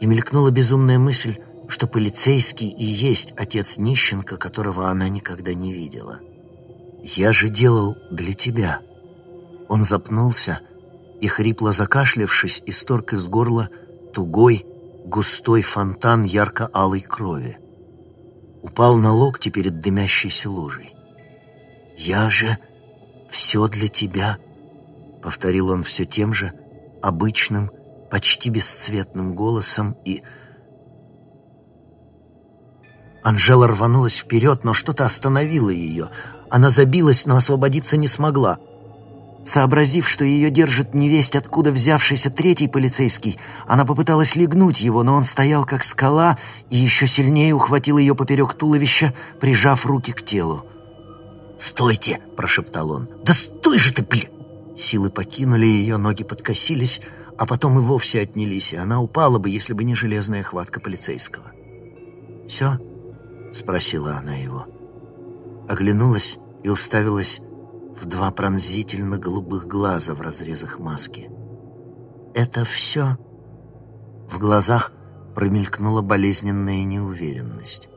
И мелькнула безумная мысль, что полицейский и есть отец нищенка, которого она никогда не видела. «Я же делал для тебя». Он запнулся и, хрипло закашлявшись, исторг из горла тугой, густой фонтан ярко-алой крови. Упал на локти перед дымящейся лужей. «Я же все для тебя», — повторил он все тем же, обычным, почти бесцветным голосом и... Анжела рванулась вперед, но что-то остановило ее. Она забилась, но освободиться не смогла. Сообразив, что ее держит невесть, откуда взявшийся третий полицейский, она попыталась легнуть его, но он стоял как скала и еще сильнее ухватил ее поперек туловища, прижав руки к телу. «Стойте!» – прошептал он. «Да стой же ты, бля!» Силы покинули ее, ноги подкосились, а потом и вовсе отнялись, и она упала бы, если бы не железная хватка полицейского. «Все?» — спросила она его. Оглянулась и уставилась в два пронзительно голубых глаза в разрезах маски. «Это все?» В глазах промелькнула болезненная неуверенность.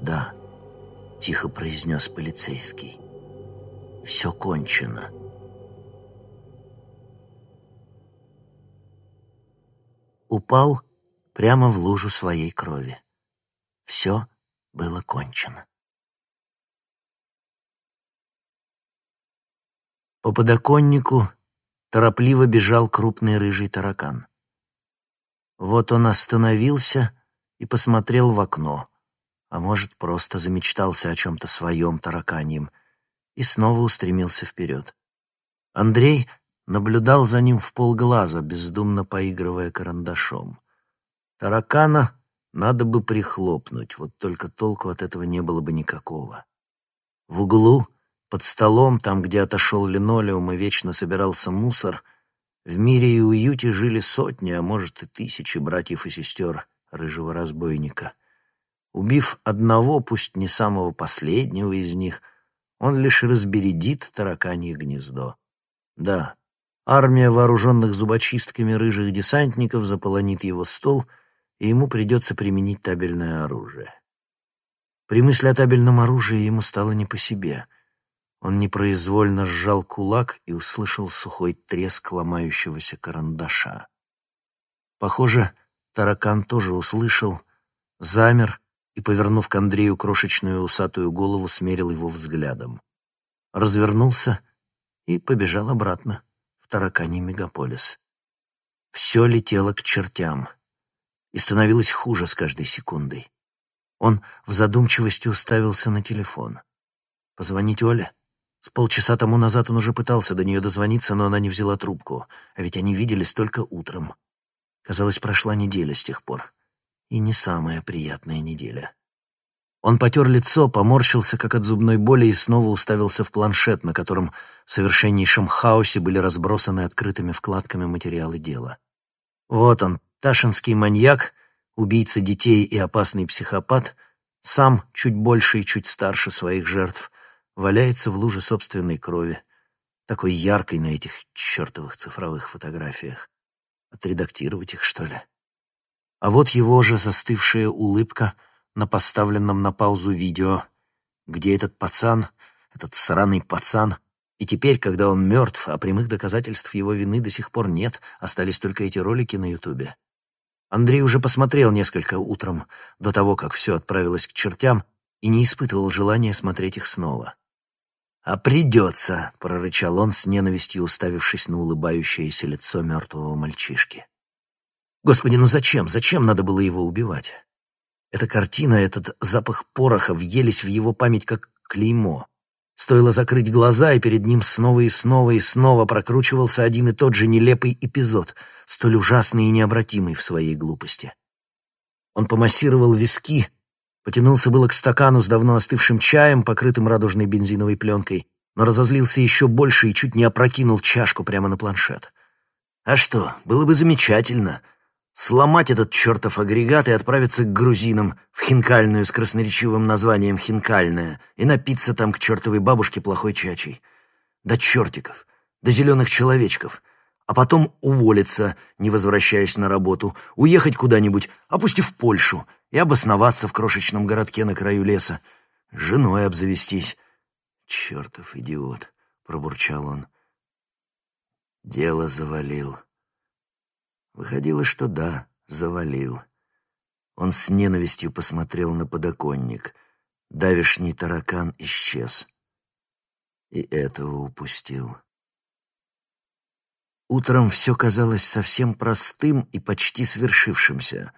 «Да», — тихо произнес полицейский. «Все кончено». Упал прямо в лужу своей крови. Все было кончено. По подоконнику торопливо бежал крупный рыжий таракан. Вот он остановился и посмотрел в окно, а может, просто замечтался о чем-то своем тараканьем и снова устремился вперед. Андрей наблюдал за ним в полглаза, бездумно поигрывая карандашом. Таракана надо бы прихлопнуть, вот только толку от этого не было бы никакого. В углу, под столом, там, где отошел линолеум и вечно собирался мусор, в мире и уюте жили сотни, а может и тысячи братьев и сестер рыжего разбойника. Убив одного, пусть не самого последнего из них, он лишь разбередит тараканье гнездо. Да, армия вооруженных зубочистками рыжих десантников заполонит его стол — и ему придется применить табельное оружие. При мысли о табельном оружии ему стало не по себе. Он непроизвольно сжал кулак и услышал сухой треск ломающегося карандаша. Похоже, таракан тоже услышал, замер и, повернув к Андрею крошечную усатую голову, смерил его взглядом. Развернулся и побежал обратно в тараканий мегаполис. Все летело к чертям — и становилось хуже с каждой секундой. Он в задумчивости уставился на телефон. «Позвонить Оле?» С полчаса тому назад он уже пытался до нее дозвониться, но она не взяла трубку, а ведь они виделись только утром. Казалось, прошла неделя с тех пор. И не самая приятная неделя. Он потер лицо, поморщился, как от зубной боли, и снова уставился в планшет, на котором в совершеннейшем хаосе были разбросаны открытыми вкладками материалы дела. Вот он, Ташинский маньяк, убийца детей и опасный психопат, сам чуть больше и чуть старше своих жертв, валяется в луже собственной крови, такой яркой на этих чертовых цифровых фотографиях. Отредактировать их, что ли? А вот его же застывшая улыбка на поставленном на паузу видео, где этот пацан, этот сраный пацан, и теперь, когда он мертв, а прямых доказательств его вины до сих пор нет, остались только эти ролики на Ютубе. Андрей уже посмотрел несколько утром, до того, как все отправилось к чертям, и не испытывал желания смотреть их снова. «А придется», — прорычал он с ненавистью, уставившись на улыбающееся лицо мертвого мальчишки. «Господи, ну зачем? Зачем надо было его убивать?» Эта картина, этот запах пороха въелись в его память как клеймо. Стоило закрыть глаза, и перед ним снова и снова и снова прокручивался один и тот же нелепый эпизод, столь ужасный и необратимый в своей глупости. Он помассировал виски, потянулся было к стакану с давно остывшим чаем, покрытым радужной бензиновой пленкой, но разозлился еще больше и чуть не опрокинул чашку прямо на планшет. А что, было бы замечательно — сломать этот чертов агрегат и отправиться к грузинам в хинкальную с красноречивым названием «Хинкальная» и напиться там к чертовой бабушке плохой чачей. До чертиков, до зеленых человечков. А потом уволиться, не возвращаясь на работу, уехать куда-нибудь, опустив Польшу, и обосноваться в крошечном городке на краю леса. Женой обзавестись. «Чертов идиот!» — пробурчал он. Дело завалил. Выходило, что да, завалил. Он с ненавистью посмотрел на подоконник. Давишний таракан исчез. И этого упустил. Утром все казалось совсем простым и почти свершившимся.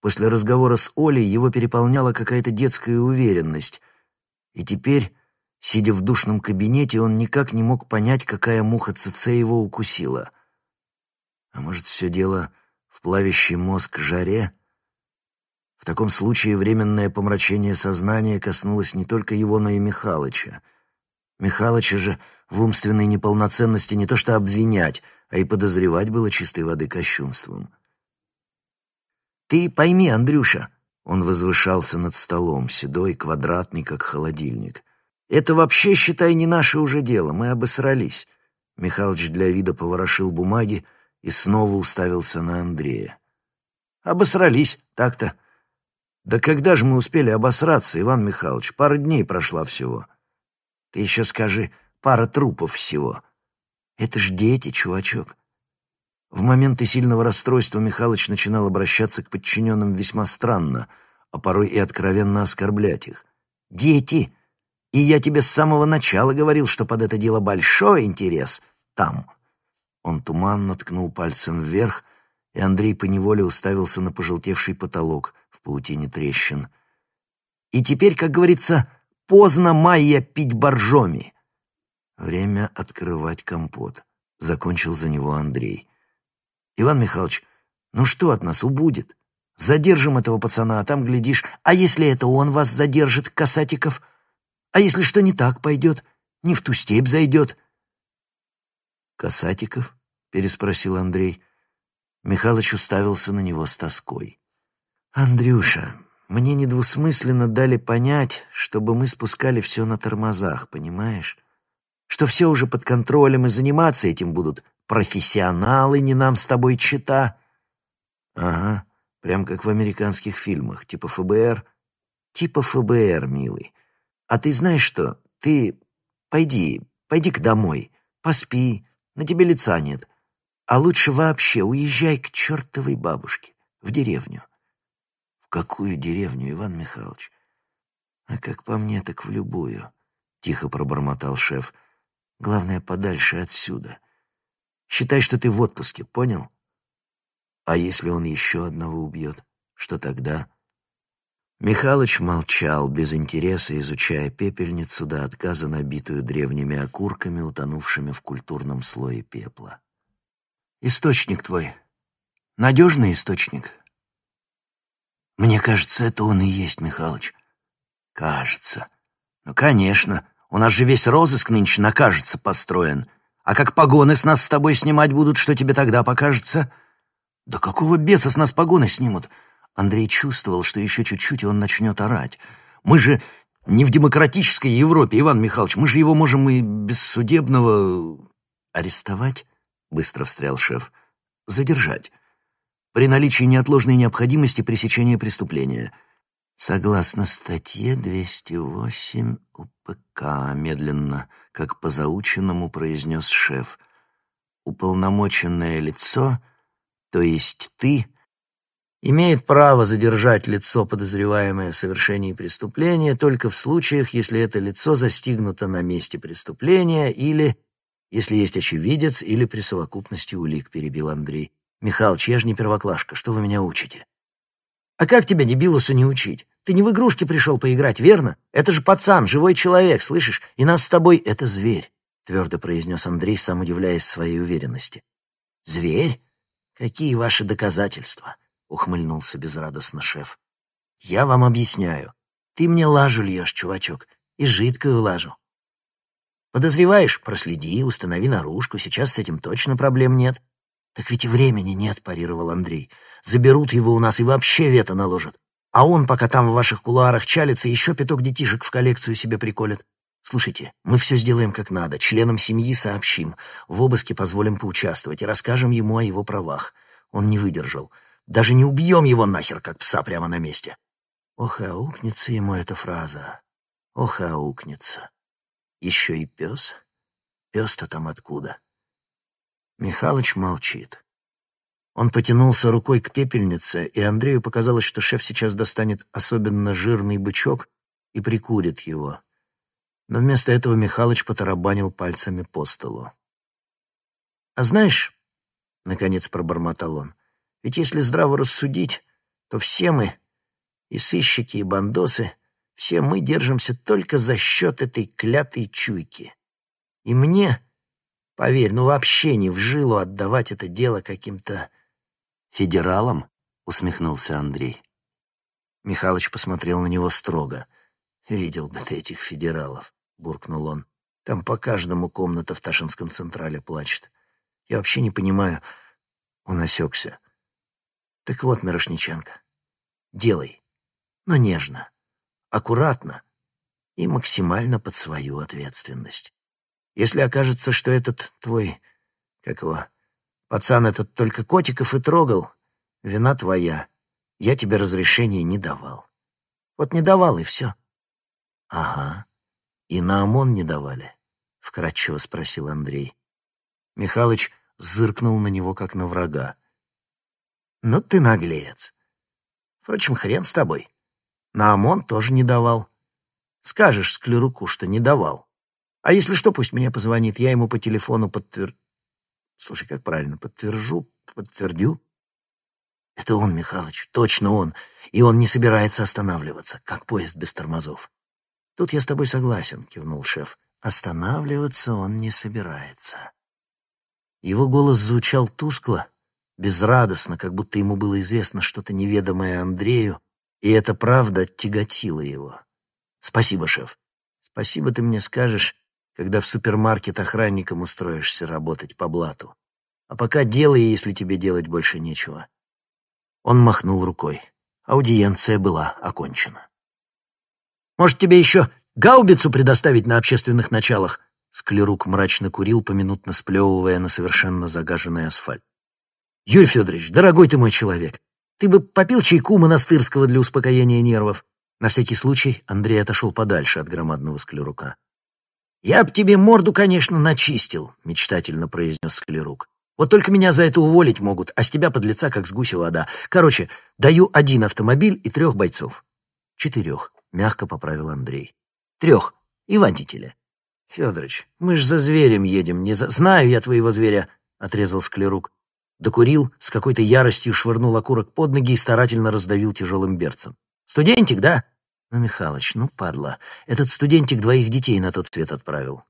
После разговора с Олей его переполняла какая-то детская уверенность. И теперь, сидя в душном кабинете, он никак не мог понять, какая муха ЦЦ его укусила — а может, все дело в плавящий мозг жаре? В таком случае временное помрачение сознания коснулось не только его, но и Михалыча. Михалыча же в умственной неполноценности не то что обвинять, а и подозревать было чистой воды кощунством. «Ты пойми, Андрюша», — он возвышался над столом, седой, квадратный, как холодильник. «Это вообще, считай, не наше уже дело, мы обосрались». Михалыч для вида поворошил бумаги, и снова уставился на Андрея. «Обосрались, так-то». «Да когда же мы успели обосраться, Иван Михайлович? Пара дней прошла всего». «Ты еще скажи, пара трупов всего». «Это ж дети, чувачок». В моменты сильного расстройства Михалыч начинал обращаться к подчиненным весьма странно, а порой и откровенно оскорблять их. «Дети! И я тебе с самого начала говорил, что под это дело большой интерес там». Он туманно ткнул пальцем вверх, и Андрей поневоле уставился на пожелтевший потолок в паутине трещин. «И теперь, как говорится, поздно майя пить боржоми!» «Время открывать компот», — закончил за него Андрей. «Иван Михайлович, ну что от нас убудет? Задержим этого пацана, а там, глядишь, а если это он вас задержит, Касатиков? А если что не так пойдет, не в ту степь зайдет?» «Касатиков?» — переспросил Андрей. Михалыч уставился на него с тоской. «Андрюша, мне недвусмысленно дали понять, чтобы мы спускали все на тормозах, понимаешь? Что все уже под контролем, и заниматься этим будут профессионалы, не нам с тобой чита». «Ага, прям как в американских фильмах, типа ФБР». «Типа ФБР, милый. А ты знаешь что? Ты пойди, пойди-ка домой, поспи, на тебе лица нет. А лучше вообще уезжай к чертовой бабушке, в деревню. В какую деревню, Иван Михайлович? А как по мне, так в любую, тихо пробормотал шеф. Главное, подальше отсюда. Считай, что ты в отпуске, понял? А если он еще одного убьет, что тогда? Михалыч молчал, без интереса изучая пепельницу до отказа, набитую древними окурками, утонувшими в культурном слое пепла. «Источник твой. Надежный источник?» «Мне кажется, это он и есть, Михалыч». «Кажется. Ну, конечно. У нас же весь розыск нынче на «кажется» построен. А как погоны с нас с тобой снимать будут, что тебе тогда покажется?» «Да какого беса с нас погоны снимут?» Андрей чувствовал, что еще чуть-чуть, и он начнет орать. «Мы же не в демократической Европе, Иван Михайлович. Мы же его можем и без судебного...» «Арестовать?» — быстро встрял шеф. «Задержать. При наличии неотложной необходимости пресечения преступления». «Согласно статье 208 УПК», — медленно, как по заученному произнес шеф, «уполномоченное лицо, то есть ты...» имеет право задержать лицо, подозреваемое в совершении преступления, только в случаях, если это лицо застигнуто на месте преступления или, если есть очевидец, или при совокупности улик, перебил Андрей. «Михалыч, я же не первоклашка, что вы меня учите?» А как тебя дебилусу не учить? Ты не в игрушки пришел поиграть, верно? Это же пацан, живой человек, слышишь? И нас с тобой — это зверь», — твердо произнес Андрей, сам удивляясь своей уверенности. «Зверь? Какие ваши доказательства?» — ухмыльнулся безрадостно шеф. «Я вам объясняю. Ты мне лажу льешь, чувачок, и жидкую лажу. Подозреваешь? Проследи, установи наружку, сейчас с этим точно проблем нет. Так ведь и времени нет, парировал Андрей. Заберут его у нас и вообще вето наложат. А он, пока там в ваших кулуарах чалится, еще пяток детишек в коллекцию себе приколет. Слушайте, мы все сделаем как надо, членам семьи сообщим, в обыске позволим поучаствовать и расскажем ему о его правах. Он не выдержал. Даже не убьем его нахер, как пса прямо на месте. Ох, и аукнется ему эта фраза. Ох, и аукнется. Еще и пес. Пес-то там откуда? Михалыч молчит. Он потянулся рукой к пепельнице, и Андрею показалось, что шеф сейчас достанет особенно жирный бычок и прикурит его. Но вместо этого Михалыч потарабанил пальцами по столу. «А знаешь, — наконец пробормотал он, — ведь если здраво рассудить, то все мы, и сыщики, и бандосы, все мы держимся только за счет этой клятой чуйки. И мне, поверь, ну вообще не в жилу отдавать это дело каким-то «Федералом?» — усмехнулся Андрей. Михалыч посмотрел на него строго. «Видел бы ты этих федералов», — буркнул он. «Там по каждому комната в Ташинском Централе плачет. Я вообще не понимаю...» Он осекся. «Так вот, Мирошниченко, делай, но нежно, аккуратно и максимально под свою ответственность. Если окажется, что этот твой, как его, Пацан этот только котиков и трогал. Вина твоя. Я тебе разрешения не давал. Вот не давал, и все. — Ага. И на ОМОН не давали? — вкратчиво спросил Андрей. Михалыч зыркнул на него, как на врага. — Ну ты наглец. Впрочем, хрен с тобой. На ОМОН тоже не давал. Скажешь Склеруку, что не давал. А если что, пусть мне позвонит, я ему по телефону подтвер... Слушай, как правильно? Подтвержу, подтвердю. Это он, Михалыч, точно он. И он не собирается останавливаться, как поезд без тормозов. Тут я с тобой согласен, кивнул шеф. Останавливаться он не собирается. Его голос звучал тускло, безрадостно, как будто ему было известно что-то неведомое Андрею, и эта правда тяготила его. Спасибо, шеф. Спасибо ты мне скажешь, когда в супермаркет охранником устроишься работать по блату. А пока делай, если тебе делать больше нечего». Он махнул рукой. Аудиенция была окончена. «Может, тебе еще гаубицу предоставить на общественных началах?» Склерук мрачно курил, поминутно сплевывая на совершенно загаженный асфальт. «Юрий Федорович, дорогой ты мой человек, ты бы попил чайку монастырского для успокоения нервов?» На всякий случай Андрей отошел подальше от громадного склерука. «Я б тебе морду, конечно, начистил», — мечтательно произнес Склерук. «Вот только меня за это уволить могут, а с тебя под лица как с гуся вода. Короче, даю один автомобиль и трех бойцов». «Четырех», — мягко поправил Андрей. «Трех. И водителя». «Федорович, мы ж за зверем едем, не за...» «Знаю я твоего зверя», — отрезал Склерук. Докурил, с какой-то яростью швырнул окурок под ноги и старательно раздавил тяжелым берцем. «Студентик, да?» Ну, Михалыч, ну, падла, этот студентик двоих детей на тот свет отправил.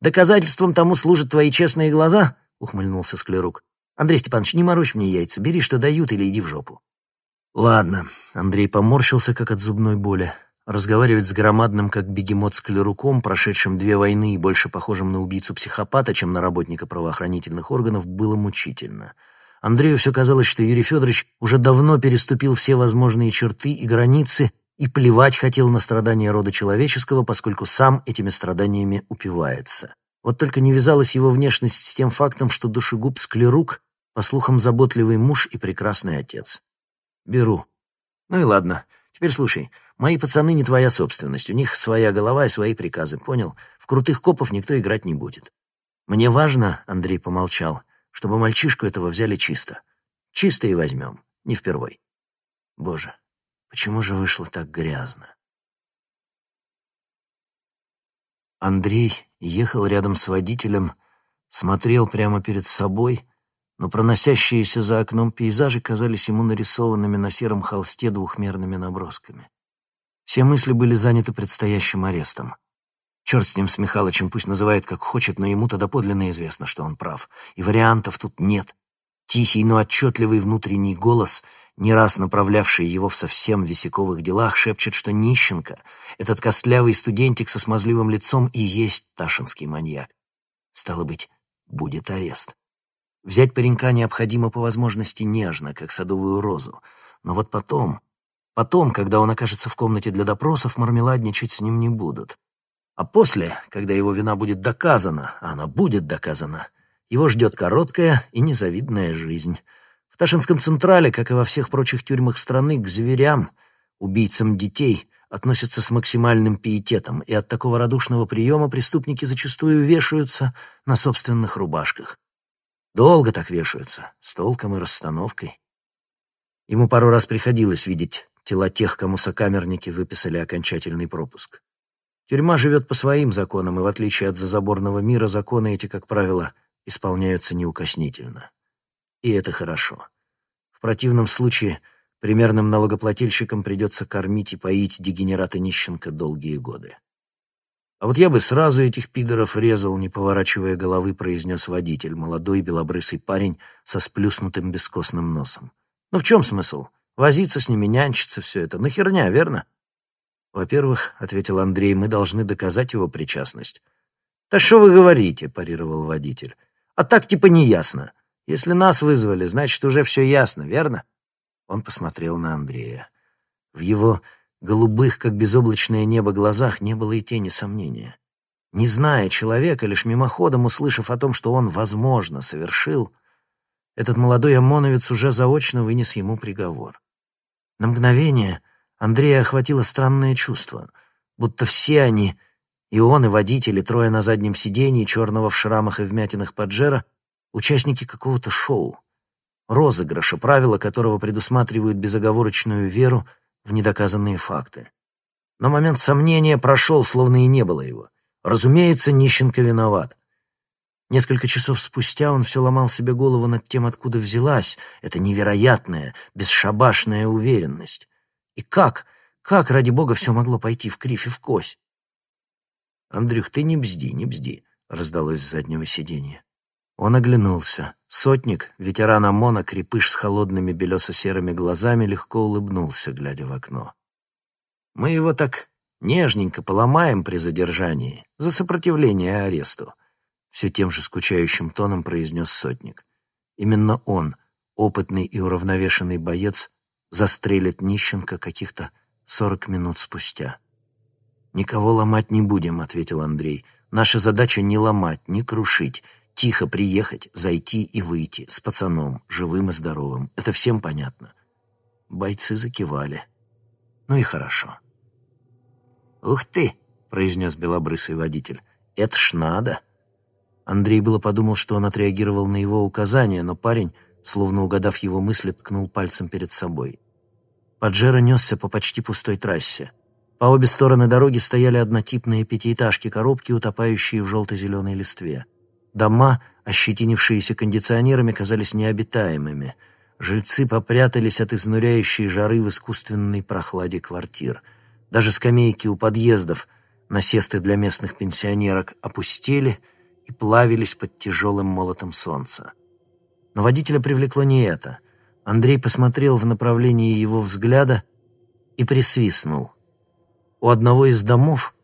Доказательством тому служат твои честные глаза, ухмыльнулся Склерук. Андрей Степанович, не морочь мне яйца, бери, что дают, или иди в жопу. Ладно, Андрей поморщился, как от зубной боли. Разговаривать с громадным, как бегемот, склеруком, прошедшим две войны и больше похожим на убийцу-психопата, чем на работника правоохранительных органов, было мучительно. Андрею все казалось, что Юрий Федорович уже давно переступил все возможные черты и границы и плевать хотел на страдания рода человеческого, поскольку сам этими страданиями упивается. Вот только не вязалась его внешность с тем фактом, что душегуб склерук, по слухам, заботливый муж и прекрасный отец. Беру. Ну и ладно. Теперь слушай. Мои пацаны не твоя собственность. У них своя голова и свои приказы, понял? В крутых копов никто играть не будет. Мне важно, Андрей помолчал, чтобы мальчишку этого взяли чисто. Чисто и возьмем. Не впервой. Боже, Почему же вышло так грязно? Андрей ехал рядом с водителем, смотрел прямо перед собой, но проносящиеся за окном пейзажи казались ему нарисованными на сером холсте двухмерными набросками. Все мысли были заняты предстоящим арестом. Черт с ним, с Михалычем, пусть называет как хочет, но ему-то доподлинно известно, что он прав. И вариантов тут нет. Тихий, но отчетливый внутренний голос, не раз направлявший его в совсем висяковых делах, шепчет, что Нищенко, этот костлявый студентик со смазливым лицом, и есть ташинский маньяк. Стало быть, будет арест. Взять паренька необходимо по возможности нежно, как садовую розу. Но вот потом, потом, когда он окажется в комнате для допросов, мармеладничать с ним не будут. А после, когда его вина будет доказана, а она будет доказана, его ждет короткая и незавидная жизнь. В Ташинском Централе, как и во всех прочих тюрьмах страны, к зверям, убийцам детей, относятся с максимальным пиететом, и от такого радушного приема преступники зачастую вешаются на собственных рубашках. Долго так вешаются, с толком и расстановкой. Ему пару раз приходилось видеть тела тех, кому сокамерники выписали окончательный пропуск. Тюрьма живет по своим законам, и в отличие от зазаборного мира, законы эти, как правило, исполняются неукоснительно. И это хорошо. В противном случае примерным налогоплательщикам придется кормить и поить дегенерата нищенка долгие годы. «А вот я бы сразу этих пидоров резал, не поворачивая головы», — произнес водитель, молодой белобрысый парень со сплюснутым бескостным носом. «Ну в чем смысл? Возиться с ними, нянчиться, все это. Ну херня, верно?» «Во-первых, — ответил Андрей, — мы должны доказать его причастность». «Да что вы говорите?» — парировал водитель. «А так типа не ясно. Если нас вызвали, значит, уже все ясно, верно?» Он посмотрел на Андрея. В его голубых, как безоблачное небо, глазах не было и тени сомнения. Не зная человека, лишь мимоходом услышав о том, что он, возможно, совершил, этот молодой ОМОНовец уже заочно вынес ему приговор. На мгновение Андрея охватило странное чувство, будто все они, и он, и водитель, и трое на заднем сиденье, черного в шрамах и вмятинах поджера, участники какого-то шоу, розыгрыша, правила которого предусматривают безоговорочную веру в недоказанные факты. Но момент сомнения прошел, словно и не было его. Разумеется, Нищенко виноват. Несколько часов спустя он все ломал себе голову над тем, откуда взялась эта невероятная, бесшабашная уверенность. И как, как, ради бога, все могло пойти в кривь и в кось? «Андрюх, ты не бзди, не бзди», — раздалось с заднего сиденья. Он оглянулся. Сотник, ветеран ОМОНа, крепыш с холодными белесо-серыми глазами, легко улыбнулся, глядя в окно. «Мы его так нежненько поломаем при задержании за сопротивление аресту», все тем же скучающим тоном произнес сотник. Именно он, опытный и уравновешенный боец, застрелит Нищенко каких-то сорок минут спустя. «Никого ломать не будем», — ответил Андрей. «Наша задача не ломать, не крушить, Тихо приехать, зайти и выйти с пацаном, живым и здоровым. Это всем понятно. Бойцы закивали. Ну и хорошо. «Ух ты!» — произнес белобрысый водитель. «Это ж надо!» Андрей было подумал, что он отреагировал на его указание, но парень, словно угадав его мысли, ткнул пальцем перед собой. Паджеро несся по почти пустой трассе. По обе стороны дороги стояли однотипные пятиэтажки-коробки, утопающие в желто-зеленой листве. Дома, ощетинившиеся кондиционерами, казались необитаемыми. Жильцы попрятались от изнуряющей жары в искусственной прохладе квартир. Даже скамейки у подъездов, насесты для местных пенсионерок, опустели и плавились под тяжелым молотом солнца. Но водителя привлекло не это. Андрей посмотрел в направлении его взгляда и присвистнул. У одного из домов,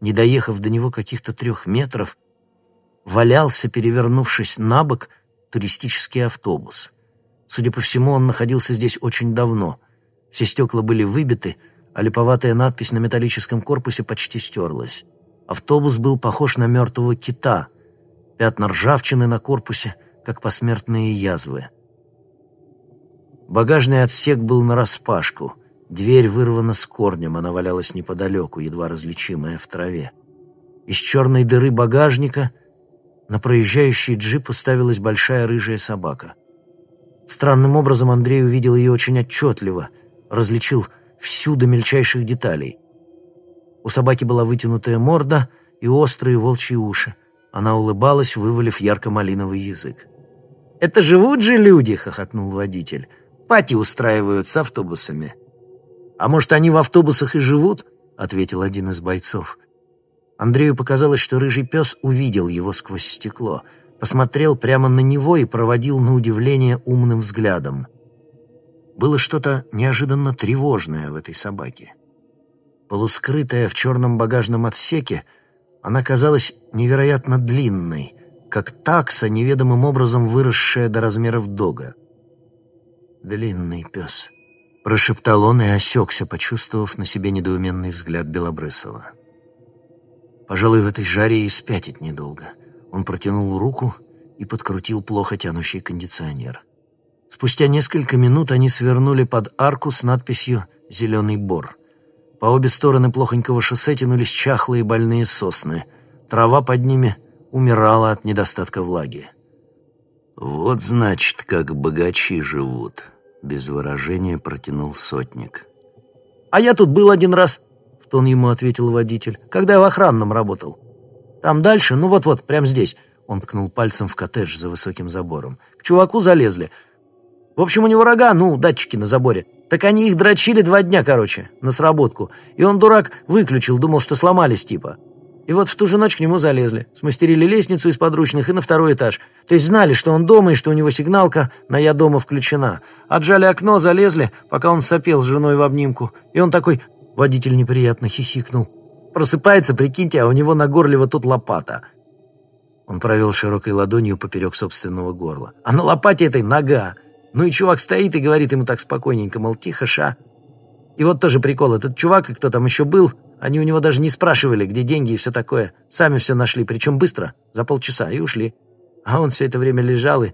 не доехав до него каких-то трех метров, валялся, перевернувшись на бок, туристический автобус. Судя по всему, он находился здесь очень давно. Все стекла были выбиты, а липоватая надпись на металлическом корпусе почти стерлась. Автобус был похож на мертвого кита. Пятна ржавчины на корпусе, как посмертные язвы. Багажный отсек был нараспашку. Дверь вырвана с корнем, она валялась неподалеку, едва различимая в траве. Из черной дыры багажника на проезжающий джип уставилась большая рыжая собака. Странным образом Андрей увидел ее очень отчетливо, различил всю до мельчайших деталей. У собаки была вытянутая морда и острые волчьи уши. Она улыбалась, вывалив ярко-малиновый язык. Это живут же люди!» — хохотнул водитель. «Пати устраивают с автобусами». «А может, они в автобусах и живут?» — ответил один из бойцов. Андрею показалось, что рыжий пес увидел его сквозь стекло, посмотрел прямо на него и проводил на удивление умным взглядом. Было что-то неожиданно тревожное в этой собаке. Полускрытая в черном багажном отсеке, она казалась невероятно длинной, как такса, неведомым образом выросшая до размеров дога. «Длинный пес», — прошептал он и осекся, почувствовав на себе недоуменный взгляд Белобрысова. Пожалуй, в этой жаре и спятить недолго. Он протянул руку и подкрутил плохо тянущий кондиционер. Спустя несколько минут они свернули под арку с надписью «Зеленый бор». По обе стороны плохонького шоссе тянулись чахлые больные сосны. Трава под ними умирала от недостатка влаги. «Вот, значит, как богачи живут», — без выражения протянул сотник. «А я тут был один раз», тон ему ответил водитель. «Когда я в охранном работал. Там дальше, ну вот-вот, прямо здесь». Он ткнул пальцем в коттедж за высоким забором. К чуваку залезли. В общем, у него рога, ну, датчики на заборе. Так они их дрочили два дня, короче, на сработку. И он, дурак, выключил, думал, что сломались типа. И вот в ту же ночь к нему залезли. Смастерили лестницу из подручных и на второй этаж. То есть знали, что он дома и что у него сигналка на «я дома» включена. Отжали окно, залезли, пока он сопел с женой в обнимку. И он такой Водитель неприятно хихикнул. Просыпается, прикиньте, а у него на горле вот тут лопата. Он провел широкой ладонью поперек собственного горла. А на лопате этой нога. Ну и чувак стоит и говорит ему так спокойненько, мол, тихо, ша. И вот тоже прикол, этот чувак и кто там еще был, они у него даже не спрашивали, где деньги и все такое. Сами все нашли, причем быстро, за полчаса, и ушли. А он все это время лежал и...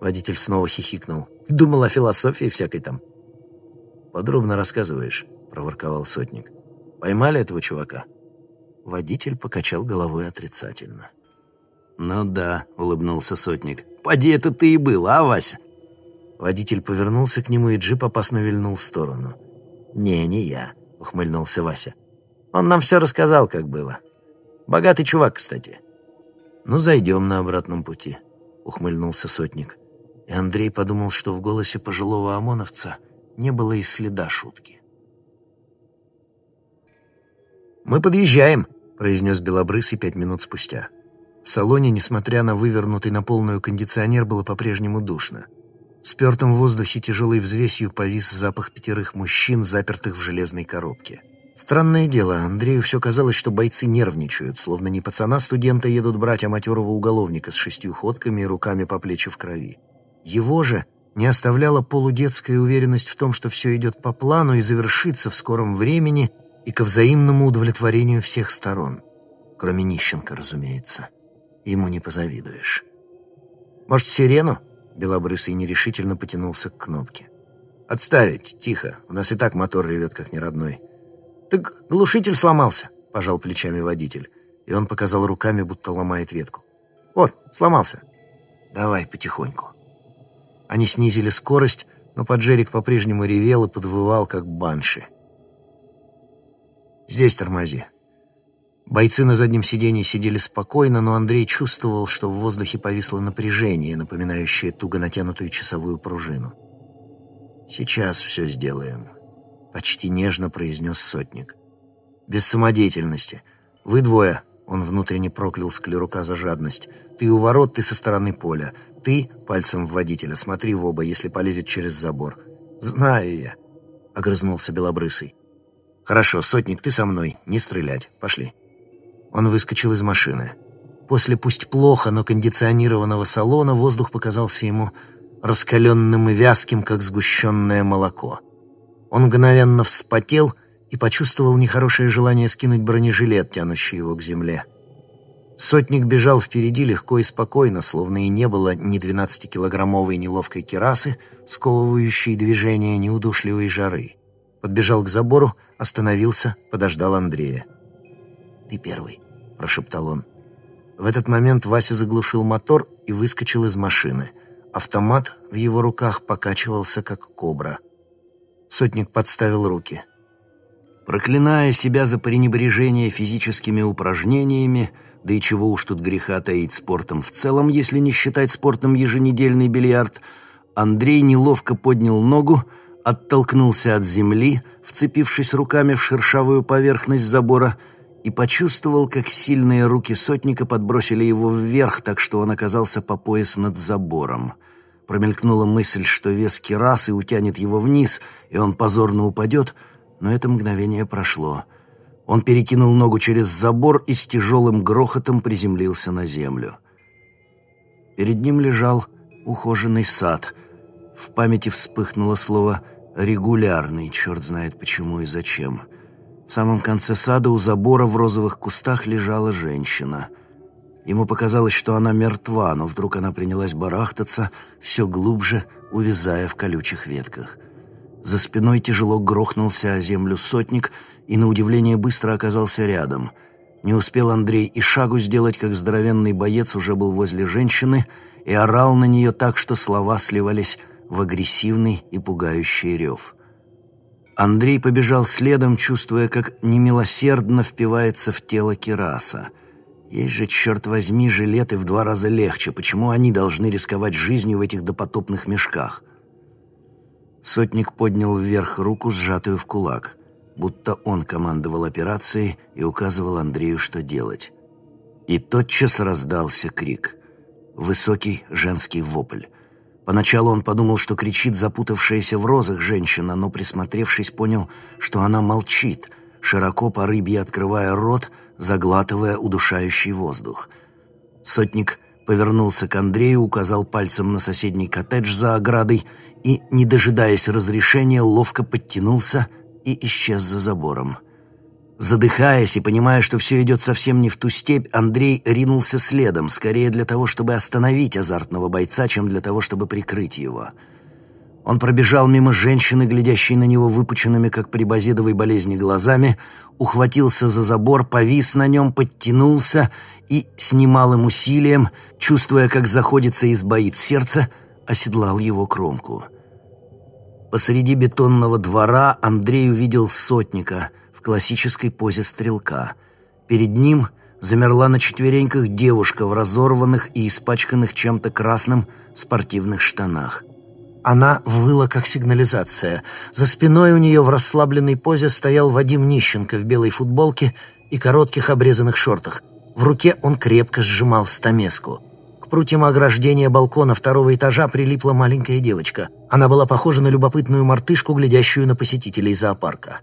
Водитель снова хихикнул. Думал о философии всякой там. Подробно рассказываешь проворковал сотник. «Поймали этого чувака?» Водитель покачал головой отрицательно. «Ну да», — улыбнулся сотник. «Поди это ты и был, а, Вася?» Водитель повернулся к нему, и джип опасно вильнул в сторону. «Не, не я», — ухмыльнулся Вася. «Он нам все рассказал, как было. Богатый чувак, кстати». «Ну, зайдем на обратном пути», — ухмыльнулся сотник. И Андрей подумал, что в голосе пожилого ОМОНовца не было и следа шутки. «Мы подъезжаем», — произнес Белобрысый пять минут спустя. В салоне, несмотря на вывернутый на полную кондиционер, было по-прежнему душно. В спертом воздухе тяжелой взвесью повис запах пятерых мужчин, запертых в железной коробке. Странное дело, Андрею все казалось, что бойцы нервничают, словно не пацана-студента едут брать, а матерого уголовника с шестью ходками и руками по плечи в крови. Его же не оставляла полудетская уверенность в том, что все идет по плану и завершится в скором времени — и ко взаимному удовлетворению всех сторон. Кроме нищенка, разумеется. Ему не позавидуешь. «Может, сирену?» Белобрысый нерешительно потянулся к кнопке. «Отставить, тихо. У нас и так мотор ревет, как неродной». «Так глушитель сломался», — пожал плечами водитель. И он показал руками, будто ломает ветку. «Вот, сломался». «Давай потихоньку». Они снизили скорость, но поджерик по-прежнему ревел и подвывал, как банши. «Здесь тормози». Бойцы на заднем сиденье сидели спокойно, но Андрей чувствовал, что в воздухе повисло напряжение, напоминающее туго натянутую часовую пружину. «Сейчас все сделаем», — почти нежно произнес сотник. «Без самодеятельности. Вы двое», — он внутренне проклял склерука за жадность. «Ты у ворот, ты со стороны поля. Ты, пальцем в водителя, смотри в оба, если полезет через забор». «Знаю я», — огрызнулся Белобрысый. «Хорошо, сотник, ты со мной. Не стрелять. Пошли». Он выскочил из машины. После пусть плохо, но кондиционированного салона воздух показался ему раскаленным и вязким, как сгущенное молоко. Он мгновенно вспотел и почувствовал нехорошее желание скинуть бронежилет, тянущий его к земле. Сотник бежал впереди легко и спокойно, словно и не было ни двенадцатикилограммовой неловкой керасы, сковывающей движение неудушливой жары. Подбежал к забору, остановился, подождал Андрея. «Ты первый», — прошептал он. В этот момент Вася заглушил мотор и выскочил из машины. Автомат в его руках покачивался, как кобра. Сотник подставил руки. Проклиная себя за пренебрежение физическими упражнениями, да и чего уж тут греха таить спортом в целом, если не считать спортом еженедельный бильярд, Андрей неловко поднял ногу, оттолкнулся от земли, вцепившись руками в шершавую поверхность забора, и почувствовал, как сильные руки сотника подбросили его вверх, так что он оказался по пояс над забором. Промелькнула мысль, что вес керасы утянет его вниз, и он позорно упадет, но это мгновение прошло. Он перекинул ногу через забор и с тяжелым грохотом приземлился на землю. Перед ним лежал ухоженный сад. В памяти вспыхнуло слово «регулярный», черт знает почему и зачем. В самом конце сада у забора в розовых кустах лежала женщина — Ему показалось, что она мертва, но вдруг она принялась барахтаться, все глубже, увязая в колючих ветках. За спиной тяжело грохнулся о землю сотник и, на удивление, быстро оказался рядом. Не успел Андрей и шагу сделать, как здоровенный боец уже был возле женщины и орал на нее так, что слова сливались в агрессивный и пугающий рев. Андрей побежал следом, чувствуя, как немилосердно впивается в тело Кераса — есть же, черт возьми, жилеты в два раза легче. Почему они должны рисковать жизнью в этих допотопных мешках? Сотник поднял вверх руку, сжатую в кулак, будто он командовал операцией и указывал Андрею, что делать. И тотчас раздался крик. Высокий женский вопль. Поначалу он подумал, что кричит запутавшаяся в розах женщина, но, присмотревшись, понял, что она молчит, широко по рыбье открывая рот — заглатывая удушающий воздух. Сотник повернулся к Андрею, указал пальцем на соседний коттедж за оградой и, не дожидаясь разрешения, ловко подтянулся и исчез за забором. Задыхаясь и понимая, что все идет совсем не в ту степь, Андрей ринулся следом, скорее для того, чтобы остановить азартного бойца, чем для того, чтобы прикрыть его — он пробежал мимо женщины, глядящей на него выпученными, как при базидовой болезни, глазами, ухватился за забор, повис на нем, подтянулся и, с немалым усилием, чувствуя, как заходится и сбоит сердце, оседлал его кромку. Посреди бетонного двора Андрей увидел сотника в классической позе стрелка. Перед ним замерла на четвереньках девушка в разорванных и испачканных чем-то красным спортивных штанах — она выла, как сигнализация. За спиной у нее в расслабленной позе стоял Вадим Нищенко в белой футболке и коротких обрезанных шортах. В руке он крепко сжимал стамеску. К прутьям ограждения балкона второго этажа прилипла маленькая девочка. Она была похожа на любопытную мартышку, глядящую на посетителей зоопарка.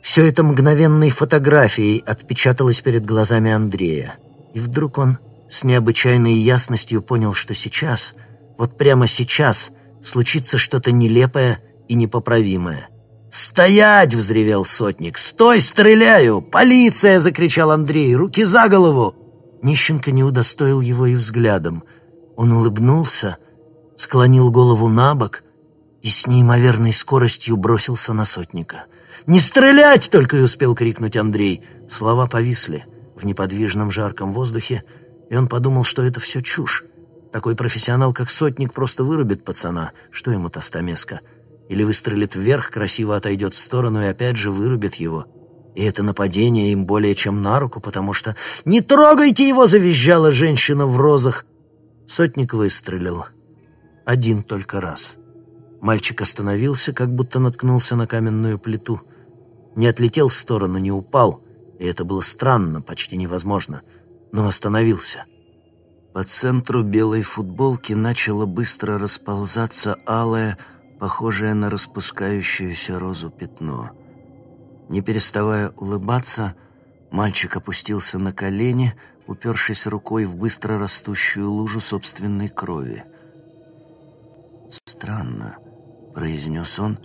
Все это мгновенной фотографией отпечаталось перед глазами Андрея. И вдруг он с необычайной ясностью понял, что сейчас — вот прямо сейчас случится что-то нелепое и непоправимое. «Стоять!» — взревел сотник. «Стой, стреляю! Полиция!» — закричал Андрей. «Руки за голову!» Нищенко не удостоил его и взглядом. Он улыбнулся, склонил голову на бок и с неимоверной скоростью бросился на сотника. «Не стрелять!» — только и успел крикнуть Андрей. Слова повисли в неподвижном жарком воздухе, и он подумал, что это все чушь. Такой профессионал, как сотник, просто вырубит пацана. Что ему та стамеска? Или выстрелит вверх, красиво отойдет в сторону и опять же вырубит его. И это нападение им более чем на руку, потому что «Не трогайте его!» — завизжала женщина в розах. Сотник выстрелил. Один только раз. Мальчик остановился, как будто наткнулся на каменную плиту. Не отлетел в сторону, не упал. И это было странно, почти невозможно. Но остановился. По центру белой футболки начало быстро расползаться алое, похожее на распускающуюся розу пятно. Не переставая улыбаться, мальчик опустился на колени, упершись рукой в быстро растущую лужу собственной крови. «Странно», — произнес он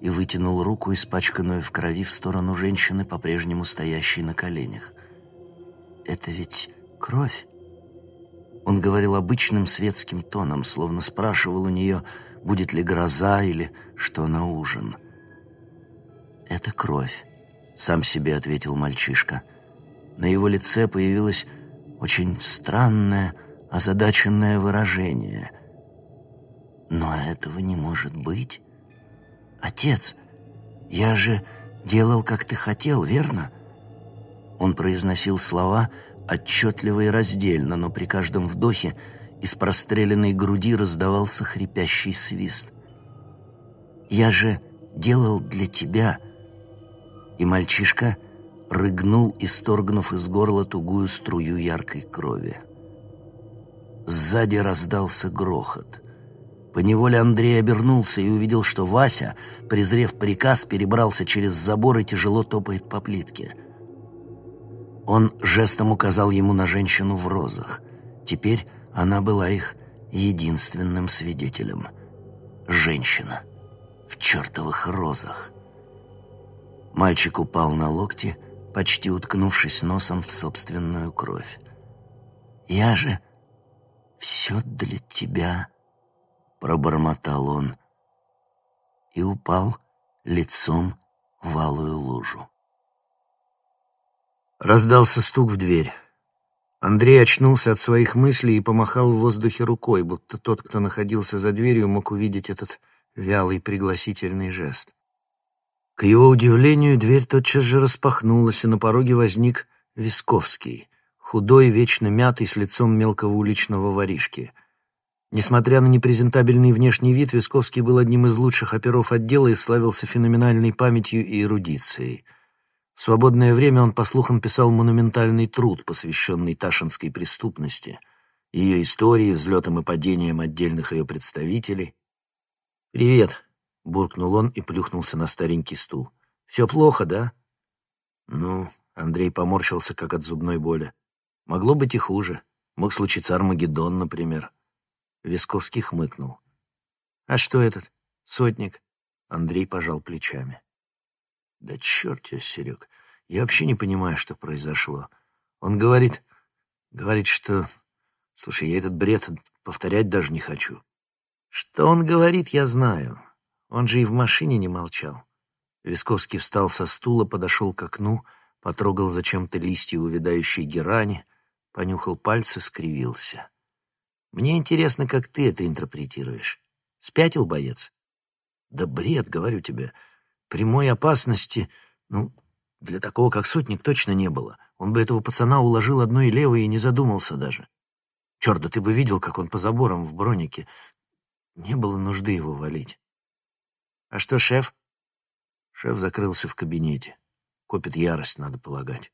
и вытянул руку, испачканную в крови, в сторону женщины, по-прежнему стоящей на коленях. «Это ведь кровь?» Он говорил обычным светским тоном, словно спрашивал у нее, будет ли гроза или что на ужин. «Это кровь», — сам себе ответил мальчишка. На его лице появилось очень странное, озадаченное выражение. «Но этого не может быть. Отец, я же делал, как ты хотел, верно?» Он произносил слова отчетливо и раздельно, но при каждом вдохе из простреленной груди раздавался хрипящий свист. «Я же делал для тебя...» И мальчишка рыгнул, исторгнув из горла тугую струю яркой крови. Сзади раздался грохот. Поневоле Андрей обернулся и увидел, что Вася, презрев приказ, перебрался через забор и тяжело топает по плитке. Он жестом указал ему на женщину в розах. Теперь она была их единственным свидетелем. Женщина в чертовых розах. Мальчик упал на локти, почти уткнувшись носом в собственную кровь. «Я же все для тебя», — пробормотал он и упал лицом в алую лужу. Раздался стук в дверь. Андрей очнулся от своих мыслей и помахал в воздухе рукой, будто тот, кто находился за дверью, мог увидеть этот вялый пригласительный жест. К его удивлению, дверь тотчас же распахнулась, и на пороге возник Висковский, худой, вечно мятый, с лицом мелкого уличного воришки. Несмотря на непрезентабельный внешний вид, Висковский был одним из лучших оперов отдела и славился феноменальной памятью и эрудицией — в свободное время он, по слухам, писал монументальный труд, посвященный ташинской преступности, ее истории, взлетам и падениям отдельных ее представителей. «Привет», — буркнул он и плюхнулся на старенький стул. «Все плохо, да?» «Ну...» — Андрей поморщился, как от зубной боли. «Могло быть и хуже. Мог случиться Армагеддон, например». Висковский хмыкнул. «А что этот? Сотник?» Андрей пожал плечами. Да черт тебя, Серег, я вообще не понимаю, что произошло. Он говорит, говорит, что... Слушай, я этот бред повторять даже не хочу. Что он говорит, я знаю. Он же и в машине не молчал. Висковский встал со стула, подошел к окну, потрогал зачем-то листья увядающей герани, понюхал пальцы, скривился. Мне интересно, как ты это интерпретируешь. Спятил боец? Да бред, говорю тебе. Прямой опасности, ну, для такого, как сотник, точно не было. Он бы этого пацана уложил одной левой и не задумался даже. Черт, да ты бы видел, как он по заборам в бронике. Не было нужды его валить. А что, шеф? Шеф закрылся в кабинете. Копит ярость, надо полагать.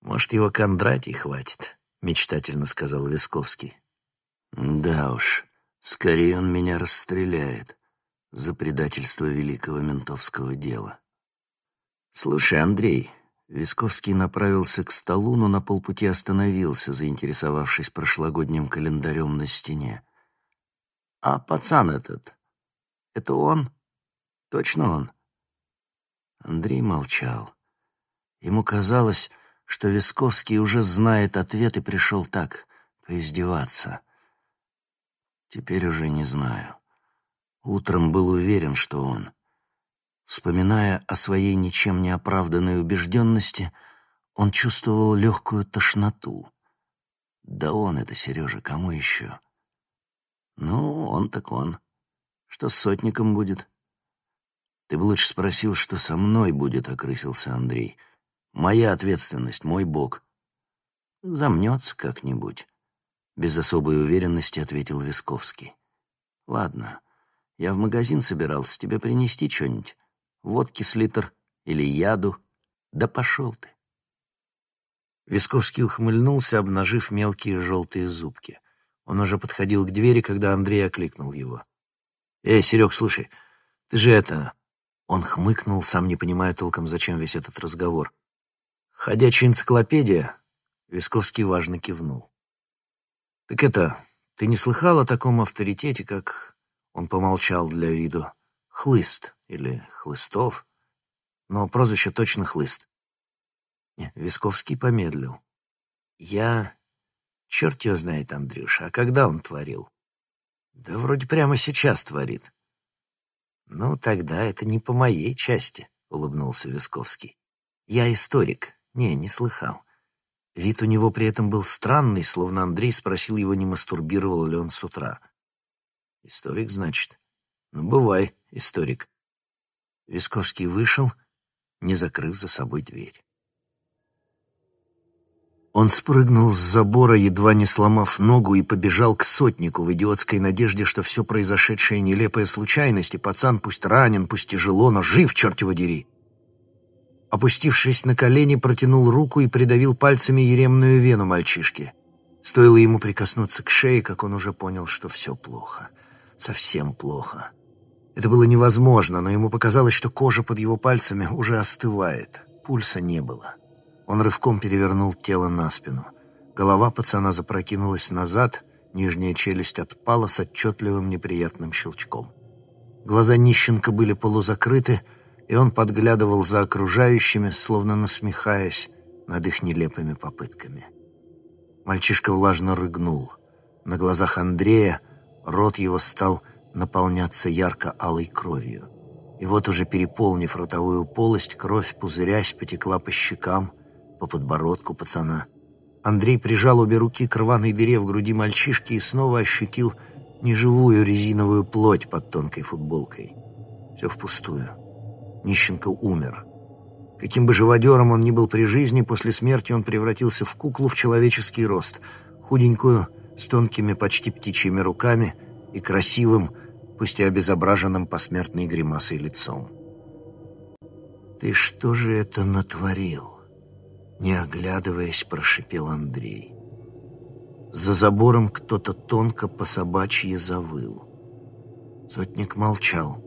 Может, его Кондратий хватит, мечтательно сказал Висковский. Да уж, скорее он меня расстреляет за предательство великого ментовского дела. «Слушай, Андрей...» Висковский направился к столу, но на полпути остановился, заинтересовавшись прошлогодним календарем на стене. «А пацан этот? Это он? Точно он?» Андрей молчал. Ему казалось, что Висковский уже знает ответ и пришел так, поиздеваться. Теперь уже не знаю. Утром был уверен, что он. Вспоминая о своей ничем не оправданной убежденности, он чувствовал легкую тошноту. Да он это, Сережа, кому еще? Ну, он так он. Что с сотником будет? Ты бы лучше спросил, что со мной будет, окрысился Андрей. Моя ответственность, мой бог. Замнется как-нибудь. Без особой уверенности ответил Висковский. Ладно. Я в магазин собирался тебе принести что-нибудь. Водки с литр или яду. Да пошел ты. Висковский ухмыльнулся, обнажив мелкие желтые зубки. Он уже подходил к двери, когда Андрей окликнул его. «Эй, Серег, слушай, ты же это...» Он хмыкнул, сам не понимая толком, зачем весь этот разговор. «Ходячая энциклопедия?» Висковский важно кивнул. «Так это, ты не слыхал о таком авторитете, как он помолчал для виду. Хлыст или Хлыстов, но прозвище точно Хлыст. Не, Висковский помедлил. Я... Черт его знает, Андрюша, а когда он творил? Да вроде прямо сейчас творит. Ну, тогда это не по моей части, улыбнулся Висковский. Я историк. Не, не слыхал. Вид у него при этом был странный, словно Андрей спросил его, не мастурбировал ли он с утра. Историк, значит? Ну, бывай, историк. Висковский вышел, не закрыв за собой дверь. Он спрыгнул с забора, едва не сломав ногу, и побежал к сотнику в идиотской надежде, что все произошедшее — нелепая случайность, и пацан пусть ранен, пусть тяжело, но жив, черт его дери. Опустившись на колени, протянул руку и придавил пальцами еремную вену мальчишки. Стоило ему прикоснуться к шее, как он уже понял, что все плохо. Совсем плохо. Это было невозможно, но ему показалось, что кожа под его пальцами уже остывает. Пульса не было. Он рывком перевернул тело на спину. Голова пацана запрокинулась назад, нижняя челюсть отпала с отчетливым неприятным щелчком. Глаза нищенка были полузакрыты, и он подглядывал за окружающими, словно насмехаясь над их нелепыми попытками. Мальчишка влажно рыгнул. На глазах Андрея рот его стал наполняться ярко-алой кровью. И вот уже переполнив ротовую полость, кровь, пузырясь, потекла по щекам, по подбородку пацана. Андрей прижал обе руки к рваной дыре в груди мальчишки и снова ощутил неживую резиновую плоть под тонкой футболкой. Все впустую. Нищенко умер. Каким бы живодером он ни был при жизни, после смерти он превратился в куклу в человеческий рост, худенькую, с тонкими почти птичьими руками и красивым, пусть и обезображенным посмертной гримасой лицом. «Ты что же это натворил?» Не оглядываясь, прошипел Андрей. За забором кто-то тонко по собачьи завыл. Сотник молчал.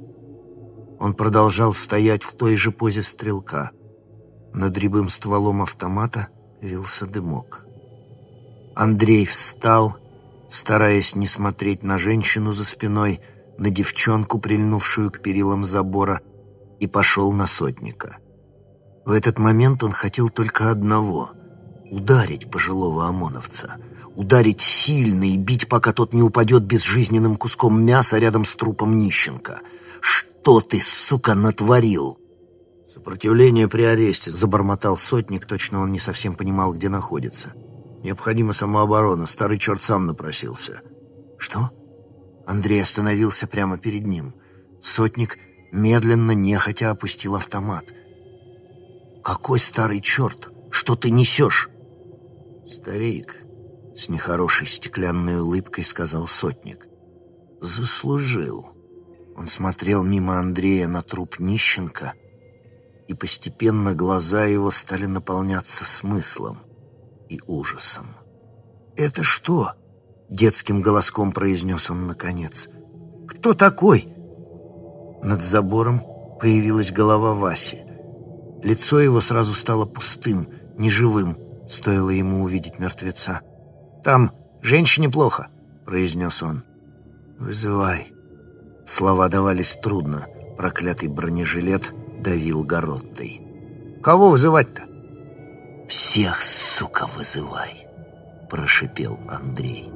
Он продолжал стоять в той же позе стрелка. Над рябым стволом автомата вился дымок. Андрей встал, стараясь не смотреть на женщину за спиной, на девчонку, прильнувшую к перилам забора, и пошел на сотника. В этот момент он хотел только одного — ударить пожилого ОМОНовца. Ударить сильно и бить, пока тот не упадет безжизненным куском мяса рядом с трупом нищенка. «Что ты, сука, натворил?» «Сопротивление при аресте», — забормотал сотник, точно он не совсем понимал, где находится. «Необходима самооборона, старый черт сам напросился». «Что?» Андрей остановился прямо перед ним. Сотник медленно, нехотя опустил автомат — «Какой старый черт? Что ты несешь?» «Старик», — с нехорошей стеклянной улыбкой сказал сотник. «Заслужил». Он смотрел мимо Андрея на труп нищенка, и постепенно глаза его стали наполняться смыслом и ужасом. «Это что?» — детским голоском произнес он наконец. «Кто такой?» Над забором появилась голова Васи. Лицо его сразу стало пустым, неживым, стоило ему увидеть мертвеца. «Там женщине плохо», — произнес он. «Вызывай». Слова давались трудно. Проклятый бронежилет давил городтой. «Кого вызывать-то?» «Всех, сука, вызывай», — прошипел Андрей.